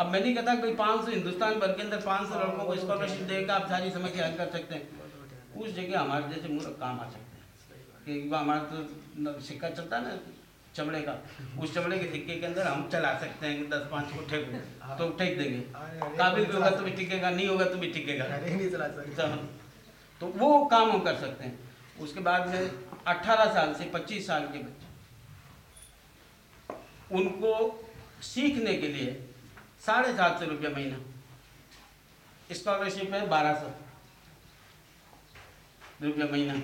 अब मैं नहीं कहता कि भाई पाँच सौ हिंदुस्तान भर के अंदर पाँच सौ लड़कों को स्कॉलरशिप देकर आप सारी समस्या हल कर सकते हैं। उस जगह हमारे जैसे मूर्ख काम आ सकते हैं। कि एक हमारा तो सिक्का चलता है ना चमड़े का उस चमड़े के सिक्के के अंदर हम चला सकते हैं दस पाँच को ठेक तो ठेक देंगे। काबिल भी होगा तो भी टिकेगा नहीं होगा तो भी टिकेगा। चला तो तो वो काम हम कर सकते हैं। उसके बाद में 18 साल से 25 साल के बच्चे उनको सीखने के लिए साढ़े सात सौ रुपया महीना। स्कॉलरशिप है बारह सौ रुपया महीना।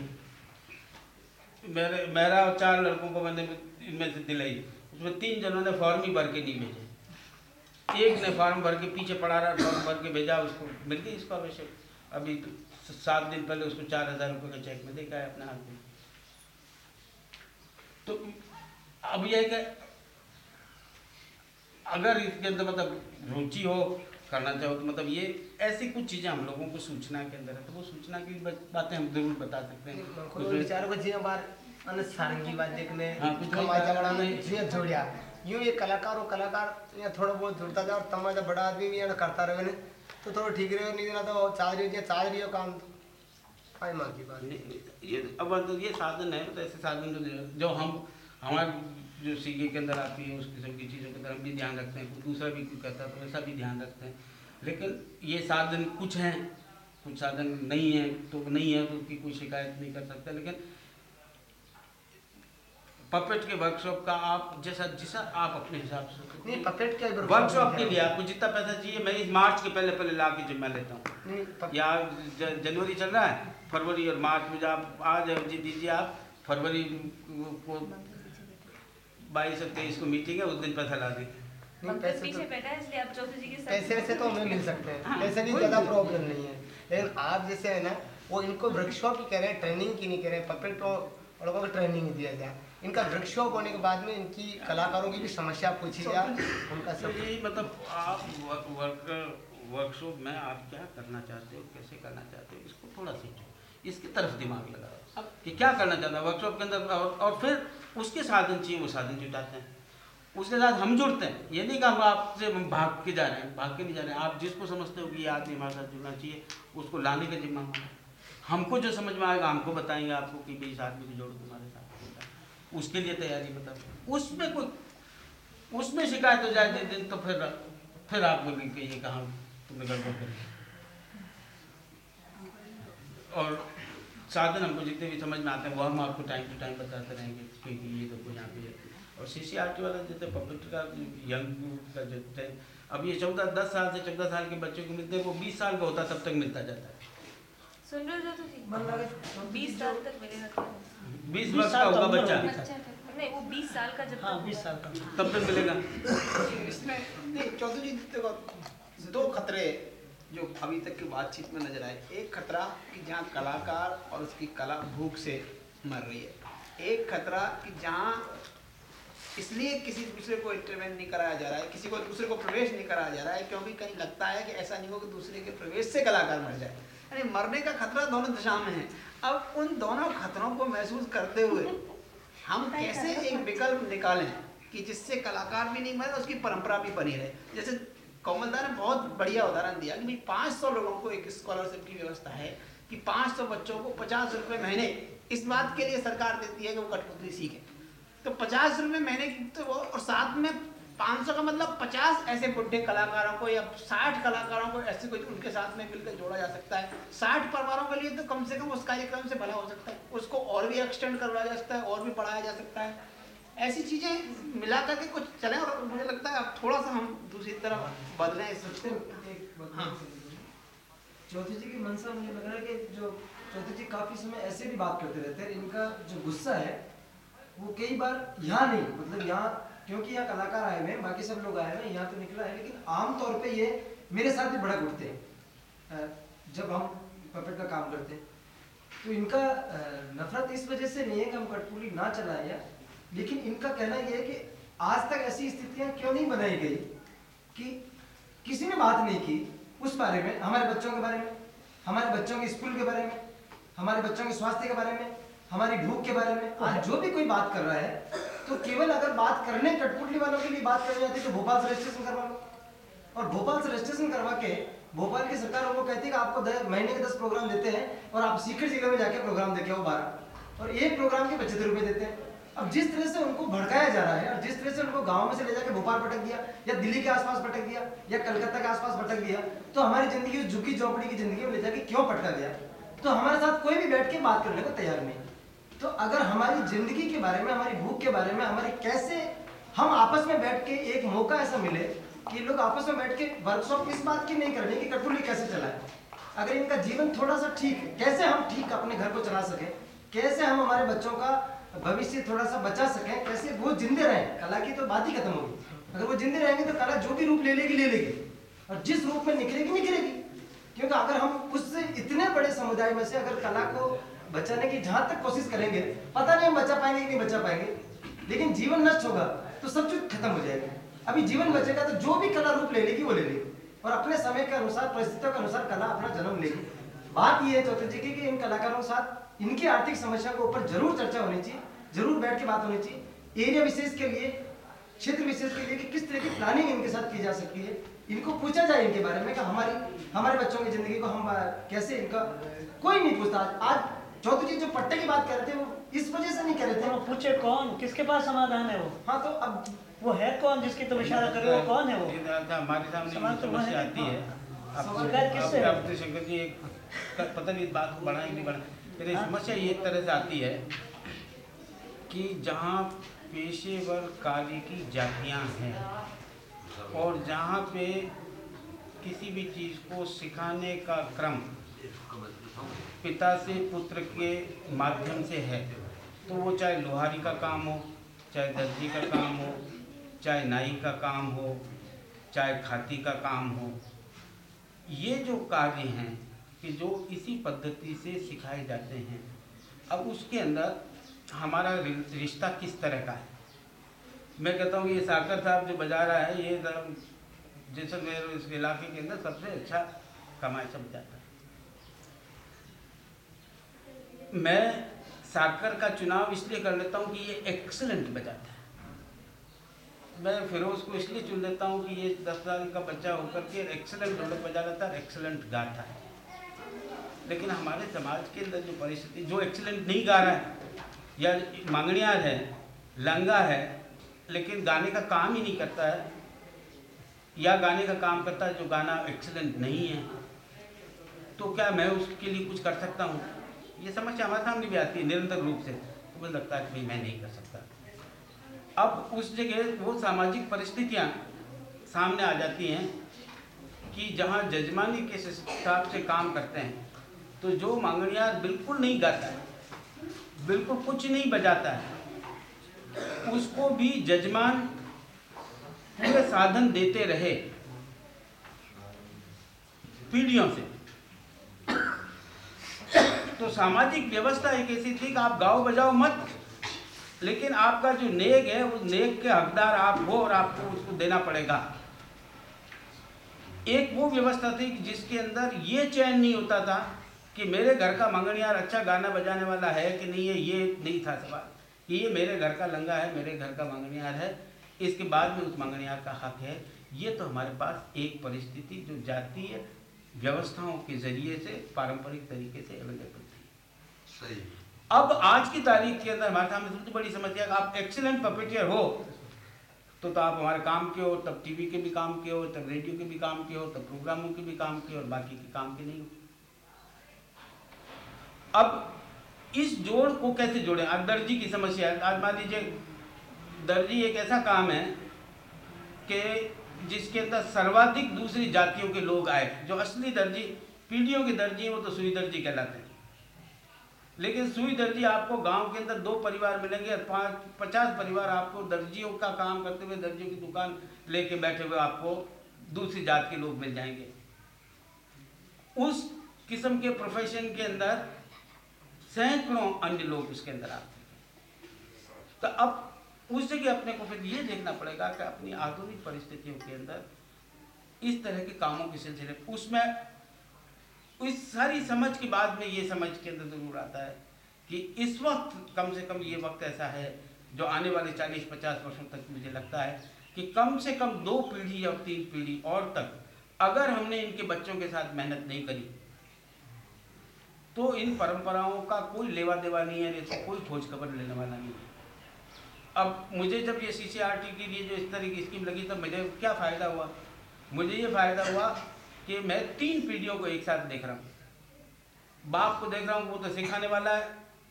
मेरे मेरा और चार लड़कों को मैंने इनमें से दिलाई। उसमें तीन जनों ने फॉर्म ही भर के नहीं भेजे। एक ने फॉर्म भर के पीछे पड़ा रहा फॉर्म भर के भेजा, उसको मिल गई स्कॉलरशिप अभी तो सात दिन पहले उसको चार हज़ार रुपये का चेक में देखा है अपने हाथ में। तो अब यह है कि अगर इसके अंदर मतलब रुचि हो करना चाहो तो मतलब ये ऐसी कुछ चीज़ें हम लोगों को सूचना के अंदर है। तो वो सूचना की बातें हम ज़रूर बता सकते हैं। कोई विचारों को जिया बार सारंगी बात देखने हाँ, जोड़िया। यूँ ये कलाकार और कलाकार या थोड़ा बहुत जुड़ता जाए और तमाजा बड़ा आदमी भी करता रहे ने। तो थोड़ा ठीक रहे नहीं देना तो चाल रही हो चाल रही हो काम तो। आई माँ की बात। नहीं, ये अब तो ये साधन है तो ऐसे साधन जो जो हम हमारे जो सीखे के अंदर आती है उस किस्म की चीज़ों के अंदर हम भी ध्यान रखते हैं। दूसरा भी कोई करता है तो वैसा भी ध्यान रखते हैं। लेकिन ये साधन कुछ हैं कुछ साधन नहीं है तो नहीं है तो उसकी कोई शिकायत नहीं कर सकते। लेकिन पपेट के वर्कशॉप का आप जैसा जैसा आप अपने हिसाब से नहीं पपेट क्या वर्कशॉप के लिए आपको जितना पैसा चाहिए मैं इस मार्च के पहले पहले ला के जिम्मा लेता हूँ। या जनवरी चल रहा है फरवरी और मार्च में जब आप आ जाए दीजिए आप फरवरी को बाईस और तेईस को मीटिंग है उस दिन पैसा ला दी पैसे तो बैठा है इसलिए आप चौधरी जी के साथ पैसे वैसे तो हमें मिल सकते हैं। हाँ, पैसे की ज़्यादा प्रॉब्लम नहीं है। लेकिन आप जैसे है ना वो इनको वर्कशॉप की कह रहे हैं ट्रेनिंग की नहीं कह रहे हैं पपेट लोगों को ट्रेनिंग दिया जाए इनका वर्कशॉप होने के बाद में इनकी कलाकारों की भी समस्या पूछी जाए उनका सब यही मतलब आप वर्क वर्क वर्कशॉप में आप क्या करना चाहते हो कैसे करना चाहते हो इसको थोड़ा सीखो। इसकी तरफ़ दिमाग लगाओ। कि क्या करना चाहता है? वर्कशॉप के अंदर और, और फिर उसके साधन चाहिए वो साधन जुटाते हैं। उसके साथ हम जुड़ते हैं। ये नहीं कि हम आपसे भाग के जा रहे हैं भाग के नहीं जा रहे हैं। आप जिसको समझते हो कि ये आदमी हमारे साथ जुड़ना चाहिए उसको लाने का जिम्मा हमारा। हमको जो समझ में आएगा हमको बताएँगे आपको कि भाई इस आदमी को जोड़ो तुम्हारे साथ उसके लिए तैयारी बताओ उसमें कोई उसमें शिकायत हो जाए दिन तो फिर फिर आप बोलेंगे ये कहाँ तुमने गड़बड़ करी और साधन हमको जितने भी समझ में आते हैं वो हम आपको टाइम टू टाइम बताते रहेंगे कि ये देखो यहाँ पे है। और सी सी आर टी वाला जैसे पब्लिक का यंग का जो थे अब ये चौदह दस साल से चौदह साल के बच्चों को मिलते हैं वो बीस साल का होता तब तक मिलता जाता है। सुन रहे हो चौधरी बीस साल तक मिलेगा बीस वर्ष का होगा बच्चा। नहीं वो बीस साल का जब हाँ बीस साल का। तब तक मिलेगा। इसमें चौधरी जी देखो दो खतरे जो अभी तक की बातचीत में नज़र आए एक खतरा कि जहाँ कलाकार और उसकी कला भूख से मर रही है। एक खतरा कि जहाँ इसलिए किसी दूसरे को इंटरवेंट नहीं कराया जा रहा है किसी को दूसरे को प्रवेश नहीं कराया जा रहा है क्योंकि कहीं लगता है कि ऐसा नहीं हो कि दूसरे के प्रवेश से कलाकार मर जाए। यानी मरने का खतरा दोनों दिशा में है। अब उन दोनों खतरों को महसूस करते हुए हम कैसे एक विकल्प निकालें कि जिससे कलाकार भी नहीं मरे उसकी परंपरा भी बनी रहे? जैसे कोमलदा ने बहुत बढ़िया उदाहरण दिया कि पाँच सौ लोगों को एक स्कॉलरशिप की व्यवस्था है कि पाँच सौ बच्चों को पचास रुपये महीने इस बात के लिए सरकार देती है कि वो कठपुतली सीखे। तो पचास रुपये महीने की तो और साथ में पाँच सौ का मतलब पचास ऐसे बुढ़े कलाकारों को या साठ कलाकारों को ऐसे कोई उनके साथ में मिलकर जोड़ा जा सकता है। साठ परिवारों के लिए तो कम से कम उस कार्यक्रम से भला हो सकता है। उसको और भी एक्सटेंड करवाया जा सकता है, और भी बढ़ाया जा सकता है। ऐसी चीज़ें मिला करके कुछ चले और मुझे लगता है अब थोड़ा सा हम दूसरी तरफ़ बदलें इस सबसे। बात हाँ। जी की मनसा मुझे लग रहा है कि जो चौधरी जी काफ़ी समय ऐसे भी बात करते रहते हैं इनका जो गुस्सा है वो कई बार यहाँ नहीं मतलब यहाँ क्योंकि यहाँ कलाकार आए हुए हैं बाकी सब लोग आए हुए हैं यहाँ तो निकला है लेकिन आम तौर पे ये मेरे साथ भी भड़क उठते हैं। जब हम पपेट का काम करते हैं। तो इनका नफरत इस वजह से नहीं है कि हम कठपुली ना चलाए या लेकिन इनका कहना यह है कि आज तक ऐसी स्थितियाँ क्यों नहीं बनाई गई कि किसी ने बात नहीं की उस बारे में, हमारे बच्चों के बारे में, हमारे बच्चों के स्कूल के बारे में, हमारे बच्चों के स्वास्थ्य के बारे में, हमारी भूख के बारे में। आज जो भी कोई बात कर रहा है तो केवल अगर बात करने कटपुटली वालों के लिए बात करनी जाती है तो भोपाल से रजिस्ट्रेशन करवा लो। और भोपाल से रजिस्ट्रेशन करवा के भोपाल की सरकार उनको कहती है कि आपको महीने के दस प्रोग्राम देते हैं और आप सीकर ज़िले में जाके प्रोग्राम देखे हो बारह। और एक प्रोग्राम के पचहत्तर रुपये देते हैं। अब जिस तरह से उनको भड़काया जा रहा है, और जिस तरह से उनको गाँव में से ले जाकर भोपाल पटक दिया, या दिल्ली के आसपास पटक दिया, या कलकत्ता के आसपास पटक दिया तो हमारी ज़िंदगी उस झुग्गी झोपड़ी की ज़िंदगी में ले जाके क्यों पटका गया तो हमारे साथ कोई भी बैठ के बात करने को तैयार नहीं। तो अगर हमारी ज़िंदगी के बारे में, हमारी भूख के बारे में, हमारे कैसे हम आपस में बैठ के एक मौका ऐसा मिले कि लोग आपस में बैठ के वर्कशॉप इस बात की नहीं करनी कि कटपुली कैसे चलाए अगर इनका जीवन थोड़ा सा ठीक है, कैसे हम ठीक अपने घर को चला सके, कैसे हम हमारे बच्चों का भविष्य थोड़ा सा बचा सके, कैसे? वो जिंदे रहें। कला की तो बात ही खत्म होगी। अगर वो जिंदे रहेंगे तो कला जो भी रूप ले लेगी ले लेगी। और जिस रूप में निखरेगी निखरेगी। क्योंकि अगर हम उससे इतने बड़े समुदाय में से अगर कला को बचाने की जहाँ तक कोशिश करेंगे, पता नहीं हम बचा पाएँगे कि नहीं बचा पाएँगे। लेकिन जीवन नष्ट होगा तो सब कुछ खत्म हो जाएगा। अभी जीवन बचेगा तो जो भी कला रूप ले लेगी, वो ले लेगी। और अपने समय के अनुसार, परिस्थितियों के अनुसार कला अपना जन्म लेगी। बात यह है चौधरी जी कि इन कलाकारों के साथ इनकी आर्थिक समस्या के ऊपर ज़रूर चर्चा होनी चाहिए। ज़रूर बैठ के बात होनी चाहिए। एरिया विशेष के लिए क्षेत्र विशेष के लिए कि किस तरह की प्लानिंग इनके साथ की जा सकती है। इनको पूछा जाए इनके बारे में कि हमारी हमारे बच्चों की ज़िंदगी को हम कैसे इनका कोई नहीं पूछता। आज चौधरी जी जो पट्टे की बात कर रहे थे वो इस वजह से नहीं कर रहे तो वो पूछे कौन? किसके पास समाधान है वो? हाँ तो अब वो है कौन जिसकी तुम इशारा कर रहे हो? कौन है वो? हमारे सामने सवाल जो तो समस्या आती है। हाँ। तो शंकर जी एक पता नहीं बात को बढ़ाएँ कि नहीं बढ़ाएँ। मेरी हाँ। समस्या ये एक तरह से आती है कि जहाँ पेशेवर कार्य की जातियाँ हैं और जहाँ पे किसी भी चीज़ को सिखाने का क्रम पिता से पुत्र के माध्यम से है तो वो चाहे लोहारी का काम हो, चाहे दर्जी का काम हो, चाहे नाई का काम हो, चाहे खाती का काम हो, ये जो कार्य हैं कि जो इसी पद्धति से सिखाए जाते हैं, अब उसके अंदर हमारा रिश्ता किस तरह का है? मैं कहता हूँ ये साकर साहब जो बजा रहा है, ये सब- जैसलमेर इस इलाके के अंदर सबसे अच्छा कमाई सब जाता है। मैं साकर का चुनाव इसलिए कर लेता हूँ कि ये एक्सलेंट बजाता है। मैं फिरोज को इसलिए चुन लेता हूँ कि ये दस साल का बच्चा होकर के एक्सलेंट ढोलक बजा लेता है एक्सलेंट गाता है। लेकिन हमारे समाज के अंदर जो परिस्थिति जो एक्सलेंट नहीं गा रहा है या मांगणियार है, लंगा है, लेकिन गाने का काम ही नहीं करता है। या गाने का काम करता है जो गाना एक्सलेंट नहीं है तो क्या मैं उसके लिए कुछ कर सकता हूँ? ये समस्या हमारे सामने भी आती है, निरंतर रूप से। तो मुझे लगता है कि भाई मैं नहीं कर सकता। अब उस जगह वो सामाजिक परिस्थितियाँ सामने आ जाती हैं कि जहाँ जजमानी के हिसाब से काम करते हैं तो जो मांगणियार बिल्कुल नहीं गाता है बिल्कुल कुछ नहीं बजाता है। उसको भी जजमान पूरे साधन देते रहे। पीढ़ियों से। तो सामाजिक व्यवस्था एक ऐसी थी कि आप गाओ बजाओ मत, लेकिन आपका जो नेक है, उस नेक के हकदार आप हो और आपको उसको देना पड़ेगा। एक वो व्यवस्था थी जिसके अंदर ये चयन नहीं होता था कि मेरे घर का मंगनियार अच्छा गाना बजाने वाला है कि नहीं है ये नहीं था सवाल। कि ये मेरे घर का लंगा है मेरे घर का मंगनियार है इसके बाद में उस मंगनियार का हक है ये तो हमारे पास एक परिस्थिति जो जातीय व्यवस्थाओं के ज़रिए से पारंपरिक तरीके से अवेलेबल थी। सही। अब आज की तारीख के अंदर हमारे सामने सबसे बड़ी समस्या आप एक्सीलेंट पपेटियर हो तो तो आप हमारे काम के हो तब टीवी के भी काम के हो तब रेडियो के भी काम के हो तब प्रोग्रामों के भी काम के हो और बाकी के काम के नहीं हो। अब इस जोड़ को कैसे जोड़ें? आप दर्जी की समस्या है आज मान लीजिए, दर्जी एक ऐसा काम है कि जिसके अंदर सर्वाधिक दूसरी जातियों के लोग आए। जो असली दर्जी, पीढ़ियों के दर्जी हैं, वो तो सुई दर्जी कहलाते हैं। लेकिन सुई दर्जी आपको गाँव के अंदर दो परिवार मिलेंगे और पाँच पचास परिवार आपको दर्जियों का काम करते हुए, दर्जियों की दुकान लेके बैठे हुए आपको दूसरी जात के लोग मिल जाएँगे। उस किस्म के प्रोफेशन के अंदर सैकड़ों अन्य लोग उसके अंदर आते हैं। तो अब उस जगह अपने को फिर ये देखना पड़ेगा कि अपनी आधुनिक परिस्थितियों के अंदर इस तरह के कामों के सिलसिले, उसमें इस सारी समझ के बाद में ये समझ के अंदर ज़रूर आता है कि इस वक्त कम से कम ये वक्त ऐसा है जो आने वाले 40-50 वर्षों तक मुझे लगता है कि कम से कम दो पीढ़ी या तीन पीढ़ी और तक अगर हमने इनके बच्चों के साथ मेहनत नहीं करी तो इन परंपराओं का कोई लेवा देवा नहीं है जैसे कोई खोज खबर लेने वाला नहीं है। अब मुझे जब ये सी के लिए जो इस तरह की स्कीम लगी, तब मुझे क्या फ़ायदा हुआ? मुझे ये फ़ायदा हुआ कि मैं तीन पीढ़ियों को एक साथ देख रहा हूँ। बाप को देख रहा हूँ, वो तो सिखाने वाला है।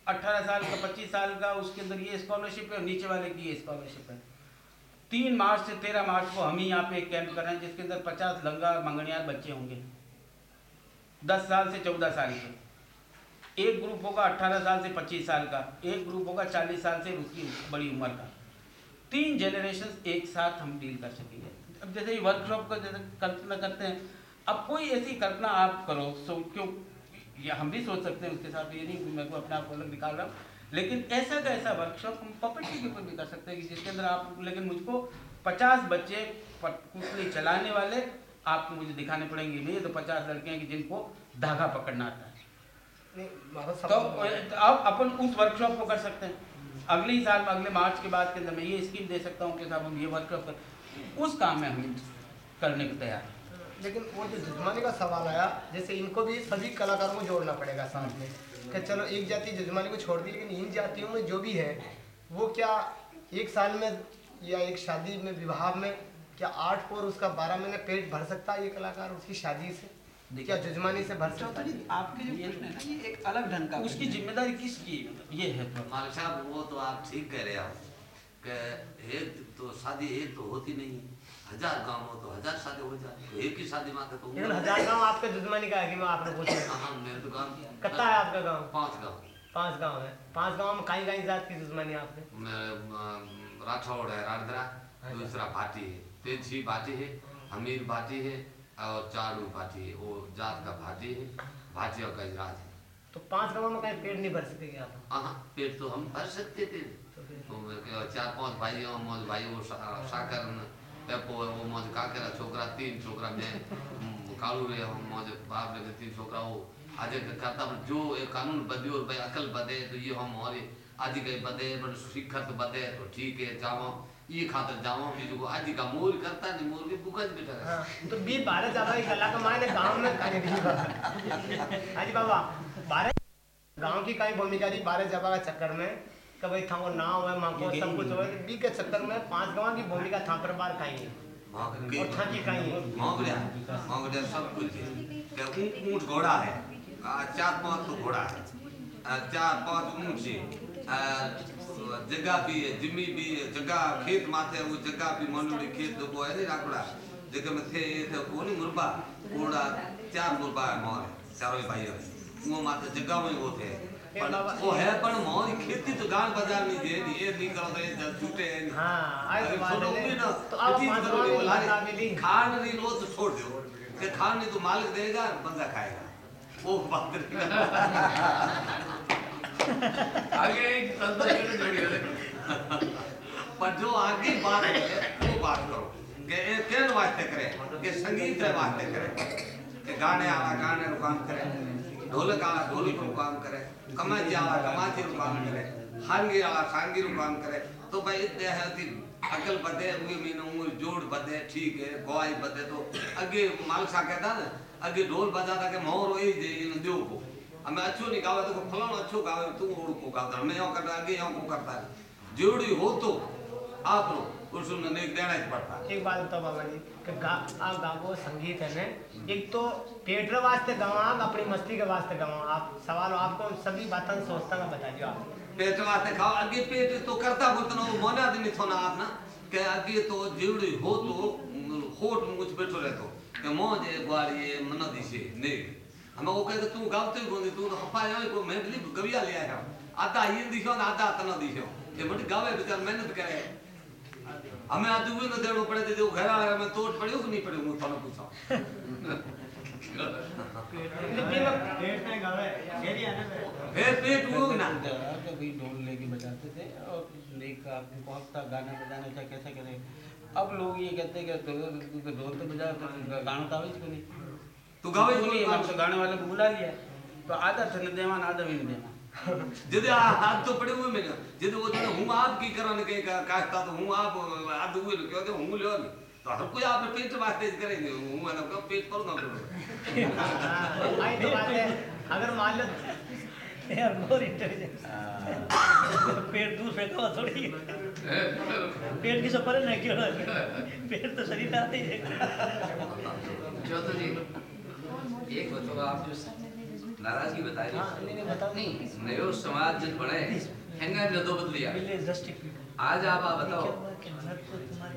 अट्ठारह साल का, पच्चीस साल का, उसके अंदर ये स्कॉलरशिप है और नीचे वाले की ये स्कॉलरशिप है। तीन मार्च से तेरह मार्च को हम ही यहाँ पे एक कैंप कर रहे हैं, जिसके अंदर पचास लंगा मंगनियार बच्चे होंगे। दस साल से चौदह साल के। एक ग्रुप होगा अट्ठारह साल से पच्चीस साल का, एक ग्रुप होगा चालीस साल से उसकी बड़ी उम्र का। तीन जनरेशन एक साथ हम डील कर सकेंगे। अब जैसे ये वर्कशॉप का जैसे कल्पना करते हैं, अब कोई ऐसी कल्पना आप करो, सो क्यों, या हम भी सोच सकते हैं उसके साथ, ये नहीं मैं को अपने आप को अलग निकाल रहा हूँ, लेकिन ऐसा का ऐसा वर्कशॉप हम पपेट्री के ऊपर भी कर सकते हैं कि जिसके अंदर आप, लेकिन मुझको पचास बच्चे पुतली चलाने वाले आपको मुझे दिखाने पड़ेंगे। नहीं तो पचास लड़के हैं कि जिनको धागा पकड़ना आता है। तो अब अपन उस वर्कशॉप को कर सकते हैं। अगले ही साल में अगले मार्च के बाद के अंदर मैं ये स्कीम दे सकता हूँ कि साहब हम ये वर्कशॉप कर उस काम में हम करने को तैयार हैं। लेकिन वो जो जजमानी का सवाल आया जैसे इनको भी सभी कलाकारों को जोड़ना पड़ेगा साथ में कि चलो एक जाति जजमानी को छोड़ दी लेकिन इन जातियों में जो भी है वो क्या एक साल में या एक शादी में विवाह में क्या आठ और उसका बारह महीने पेट भर सकता है ये कलाकार उसकी शादी से? क्या जजमानी से भर सकता चौधरी है आपके जो प्रश्न है। ना ये एक अलग ढंग का उसकी ज़िम्मेदारी किसकी है? ये है। तो मालिक साहब वो तो आप ठीक कह रहे हो एक तो शादी एक तो होती नहीं हज़ार गाँव हो तो हज़ार शादी हो जाए तो एक ही शादी में तो लेकिन हज़ार गाँव आपके जजमानी का है कि मैं आपने पूछा हाँ। मेरे तो गाँव कितना है आपका गाँव? पाँच गाँव। पाँच गाँव है। पाँच गाँव में कहीं कहीं जात की जजमानी है आपने राठौड़ है राडदरा दूसरा भाटी है तेज़ी भाटी है हमीर भाटी है और चारू भाटी वो जात का भाटी है भाटी और गजराज है। तो पाँच गाँव में कहीं पेट नहीं भर सकेंगे आप? हाँ पेट तो हम भर सकते थे। तो तो चार पाँच भाई हो मौज भाई वो साकर पेपो वो मौज काकेरा छोकरा तीन छोकरा मैं कालू रे हम मौज बाप रे तीन छोकरा वो आज करता पर जो ये कानून बदे और भाई अकल बदे तो ये हम और आदि के बदे पर शिक्षक बदे तो ठीक है जाओ। ये खातर जाओ बीजू को आदि का मोर करता नहीं मोर के बुका बेटा हाँ, तो बी भारत जाबा की कला का मायने गाँव में कहीं नहीं हाजी बाबा भारत गाँव की कई भूमिका थी भारत जाबा का चक्कर में कि भाई था वो नाव है माँ को सब कुछ हो बी के चक्कर में पाँच गाँव की भूमिका था पर बार है। और था की कहीं है। मोगरिया मोगरिया सब कुछ है। ऊँट घोड़ा है? चार पाँच तो घोड़ा है। चार पाँच ऊँट है। आ, जगह भी है जिमी भी है जगह खेत माथे वो जगह भी मंडली खेत तो वो है नहीं राकड़ा। जगह में थे ये थे वो नहीं मुरबा। घोड़ा चार मुरबा है मोर चारों भाई है। वो माथे जगह में वो थे। पर वो है पर मोर खेती तो गाँव बाज़ार में जे ये नहीं करो तो ये छूटे हैं तो बात है। तो आप पाँच की बोला। मिली खान नहीं लो तो छोड़ दो। कि खान नहीं तो मालिक देगा बंदा खाएगा। वो बात आगे एक पर जो आगे बात है, वो बात करो। कि केन वास्ते करे? कि संगीत है वास्ते करे? कि गाने वाला गाने नु काम करे? ढोलक वाला ढोलक नु काम करे? कमाची वाला कमाची नु काम करे? हांगी वाला सांगी नु काम करे? तो भाई इतने है कि अकल बदे उंगी मीन उंगी जोड़ बदे, ठीक है गवाई बदे। तो अगे माल सा कहता ना, अगे ढोल बजाता के मोर वही जे इन देव को। हमें अच्छो नहीं गावे तो फलाना अच्छो गावे तू ओड़ को गाता हमें यो करता आगे यो को करता है जोड़ी हो तो आप लो उसमें नहीं देना ही पड़ता एक बात बताओ बाबा जी कि गा आप गावो संगीत है ने एक तो पेट रे वास्ते गावा अपनी मस्ती के वास्ते गावा आप सवाल आपको सभी बातें सोचता का बता दियो आप पेट वास्ते खाओ आगे पेट तो करता बोलते ना मोना दिन ना आप ना के आगे तो ज़रूरी हो तो होठ मुझ बैठो रहतो के मौज ग्वारी है मना दिसे नहीं हमें वो कहते तू गावते ही कोनी तू तो हफा है को मेडली गविया ले आया आधा ये दिखो ना आधा तना दिखो। ये मत गावे बेचार मेहनत करे। हमें आज हुए न देड़ो पड़े जो घर वाले में तोड़ पड़े कि नहीं पड़े मुझे थाने पूछा। पेट में गावे एरिया ने फिर पेट हुआ ना। तो भी ढोल लेके बजाते थे और लेकर आपको पहुँचता गाना बजाना था कैसे करे। अब लोग ये कहते हैं कि ढोल तो ढोल तो बजा तो गाना तो आवे ही नहीं तू गावे तो तो गाने वाले को बुला लिया। तो आधा थे न देवान आधा भी नहीं देना जदे आ हाथ तो पड़े हुए मेरे। जदे वो जने हूँ आप की करन के का कास्ता तो हूँ आप आद हुए क्यों तो हूँ लो तो हर कोई आप पेट वास्ते करेंगे। हूँ ना का पेट पर ना करो आई तो बात है। अगर मान लो यार मोर इंटेलिजेंस पेट दूर फेंका थोड़ी। पेट की सफ़र है क्यों पेट तो शरीर आते ही है। चौधरी जी एक बताओ आप जो नाराज़गी बता रही हाँ नहीं नयो समाज जब बने हैंगा जदो बदलिया। विलेज आज आप आ बताओ।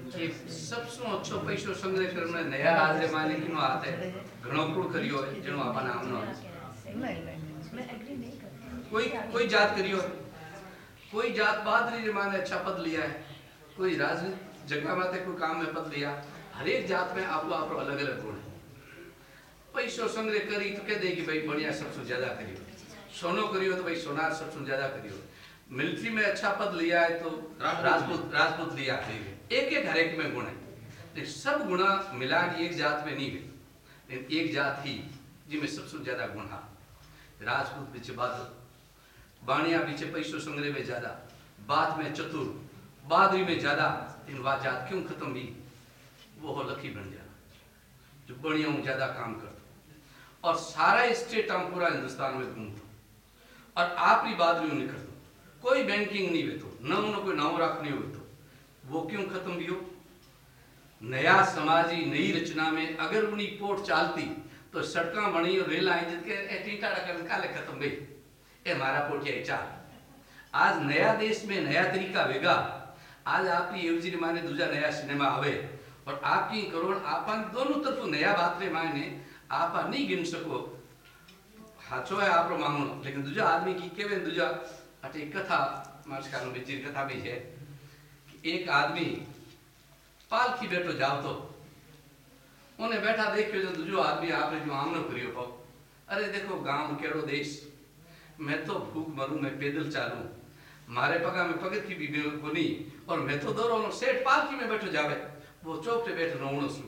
कि सबसे अच्छो पैसो संग्रह करने नया राज्य माने की नो आते। घणो कूड़ करियो जेनो आपा नाम नो नहीं नहीं मैं एग्री नहीं करती। कोई कोई जात करियो कोई जात बहादुरी रे माने अच्छा पद लिया है। कोई राजनीतिक जगह माते कोई काम में पद लिया। हर एक जात में आपको आप अलग अलग गुण है पैसो संग्रह करी तो कह देगी भाई बढ़िया सबसे ज़्यादा करियो। सोनो करियो तो भाई सोनार सबसे ज़्यादा करियो। मिलिट्री में अच्छा पद लिया है तो राजपूत राजपूत लिया है। एक एक हर एक में गुण है। लेकिन सब गुणा मिला के एक जात में नहीं गए लेकिन एक जात ही जिसमें सबसे ज़्यादा गुण है। राजपूत पीछे बादल बाणिया पीछे पैसो संग्रह में ज़्यादा बात में चतुर बहादुरी में ज़्यादा इन वह जात क्यों खत्म हुई? वो हो लकी बन जाना। जो बढ़िया हूँ ज़्यादा काम करता और सारा स्टेट हम पूरा हिंदुस्तान में घूमता। और आप ही बहादुरी नहीं करता। कोई बैंकिंग नहीं वेतो न उन्हें कोई नाम रख नहीं वेतो वो क्यों खत्म भी हो? नया समाजी, नई रचना में अगर उन्हीं पोर्ट चालती तो सड़क बनी और रेल आई जिनके टीटा रखन काले खत्म गई ए मारा पोर्ट ये चाल। आज नया देश में नया तरीका वेगा आज आपकी एवजी माने दूजा नया सिनेमा आवे। और आपकी करोड़, आपा दोनों तरफ़ नया बात रे माने आपा नहीं गिन सको। हाचो है आप मांगनो। लेकिन दूजा आदमी की केवे दूजा? अटे कथा मार्शकारों में जीर कथा भी है कि एक आदमी पालकी बैठो जाओ तो उन्हें बैठा देखियो जो दूजो आदमी आपने जो आमनो करियो पाओ। अरे देखो, गाँव केड़ो देश। मैं तो भूख मरूं, मैं पैदल चालूं। मारे पगा में पगत की भी कोनी और मैं तो दौड़ो सेठ पालकी में बैठो जावे। वो चौक पे बैठो शुरू करे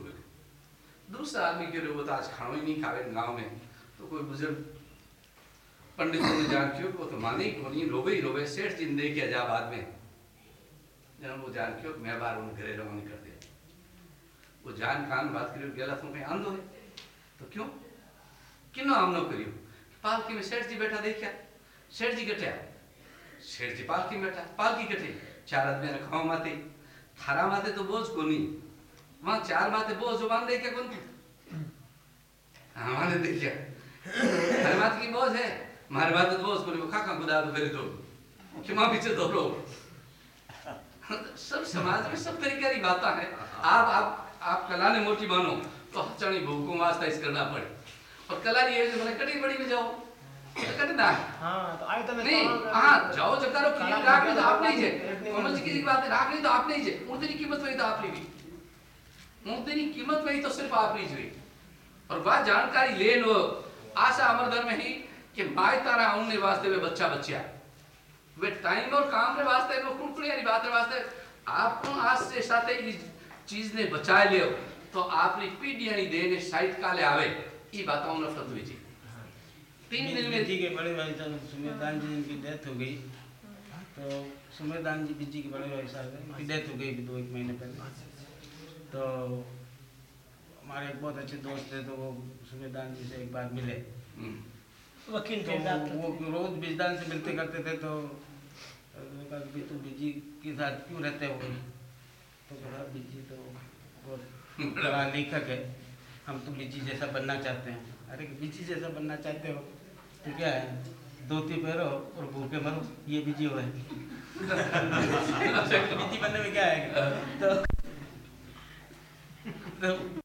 दूसरा आदमी के लिए वो तो आज खानो ही नहीं खावे गाँव में तो कोई बुज़ुर्ग पंडित ने जान क्यों वो तो माने ही कोनी रोवे ही रोवे, सेठ जी ने देखिया जा बाद में। जन वो जान क्यों मैं बार उन घरे रवानी कर दिया। वो जान कान बात करियो गेला तो कहीं आंदो है तो क्यों? किनो आमनो करियो पालकी में सेठ जी बैठा देखिया सेठ जी कटिया सेठ जी पालकी में बैठा, पालकी कटे। चार आदमी रखाओ माते। थारा माते तो बोझ कोनी वहाँ चार माते बोझ मान देखे कौन हाँ माने देखिया हर बात की बोझ है। मारे बात तो बोझ कोनी वो खाका खुदा तो फिर दो क्षमा पीछे दो लोग। सब समाज में सब तरीके की बातें हैं। आप आप आप कला ने मोटी मानो तो हचणी भूखों वास्ता इस करना पड़े। और कला ये जो मैंने कटी बड़ी में जाओ। तो कटना है हाँ तो आई तो मैं नहीं कहूँगा- हाँ जाओ जब तारो कला कीमत राख नहीं तो में आप नहीं जे इतनी समझ की किसी बात है राख नहीं तो आप नहीं जे उन तेरी कीमत वही तो सिर्फ़ आप जी और वह जानकारी ले लो आशा अमर धर्म ही कि माय तारा उनने वास्ते में बच्चा बच्चा वे टाइम और काम रे वास्ते नो कुड़कुड़ियारी बात रे वास्ते आप आज से साथे इस चीज़ ने बचाए लियो तो आपनी पीढ़ियानी देने साइड काले आवे ई बातों नफरत हुई जी। तीन दिन में जी के बड़े भाई साहब सुमेदान जी इनकी डेथ हो गई। तो सुमेदान जी बिज़ी के बड़े भाई साहब हैं, इनकी डेथ हो गई दो एक महीने पहले। तो हमारे एक बहुत अच्छे दोस्त थे तो वो सुमेदान जी से एक बार मिले। वकील तो थे वो रोज बिजदान से मिलते करते थे तो मैंने कहा कि तू बिज़ी के साथ क्यों रहते हो? तो कहा बिज़ी तो बहुत बड़ा लेखक है हम तो बिज़ी जैसा बनना चाहते हैं। अरे बिज़ी जैसा बनना चाहते हो तो क्या है? धोती पहनो और भूखे मरो ये बिज़ी हो है। बिज़ी बनने में क्या है। तो, तो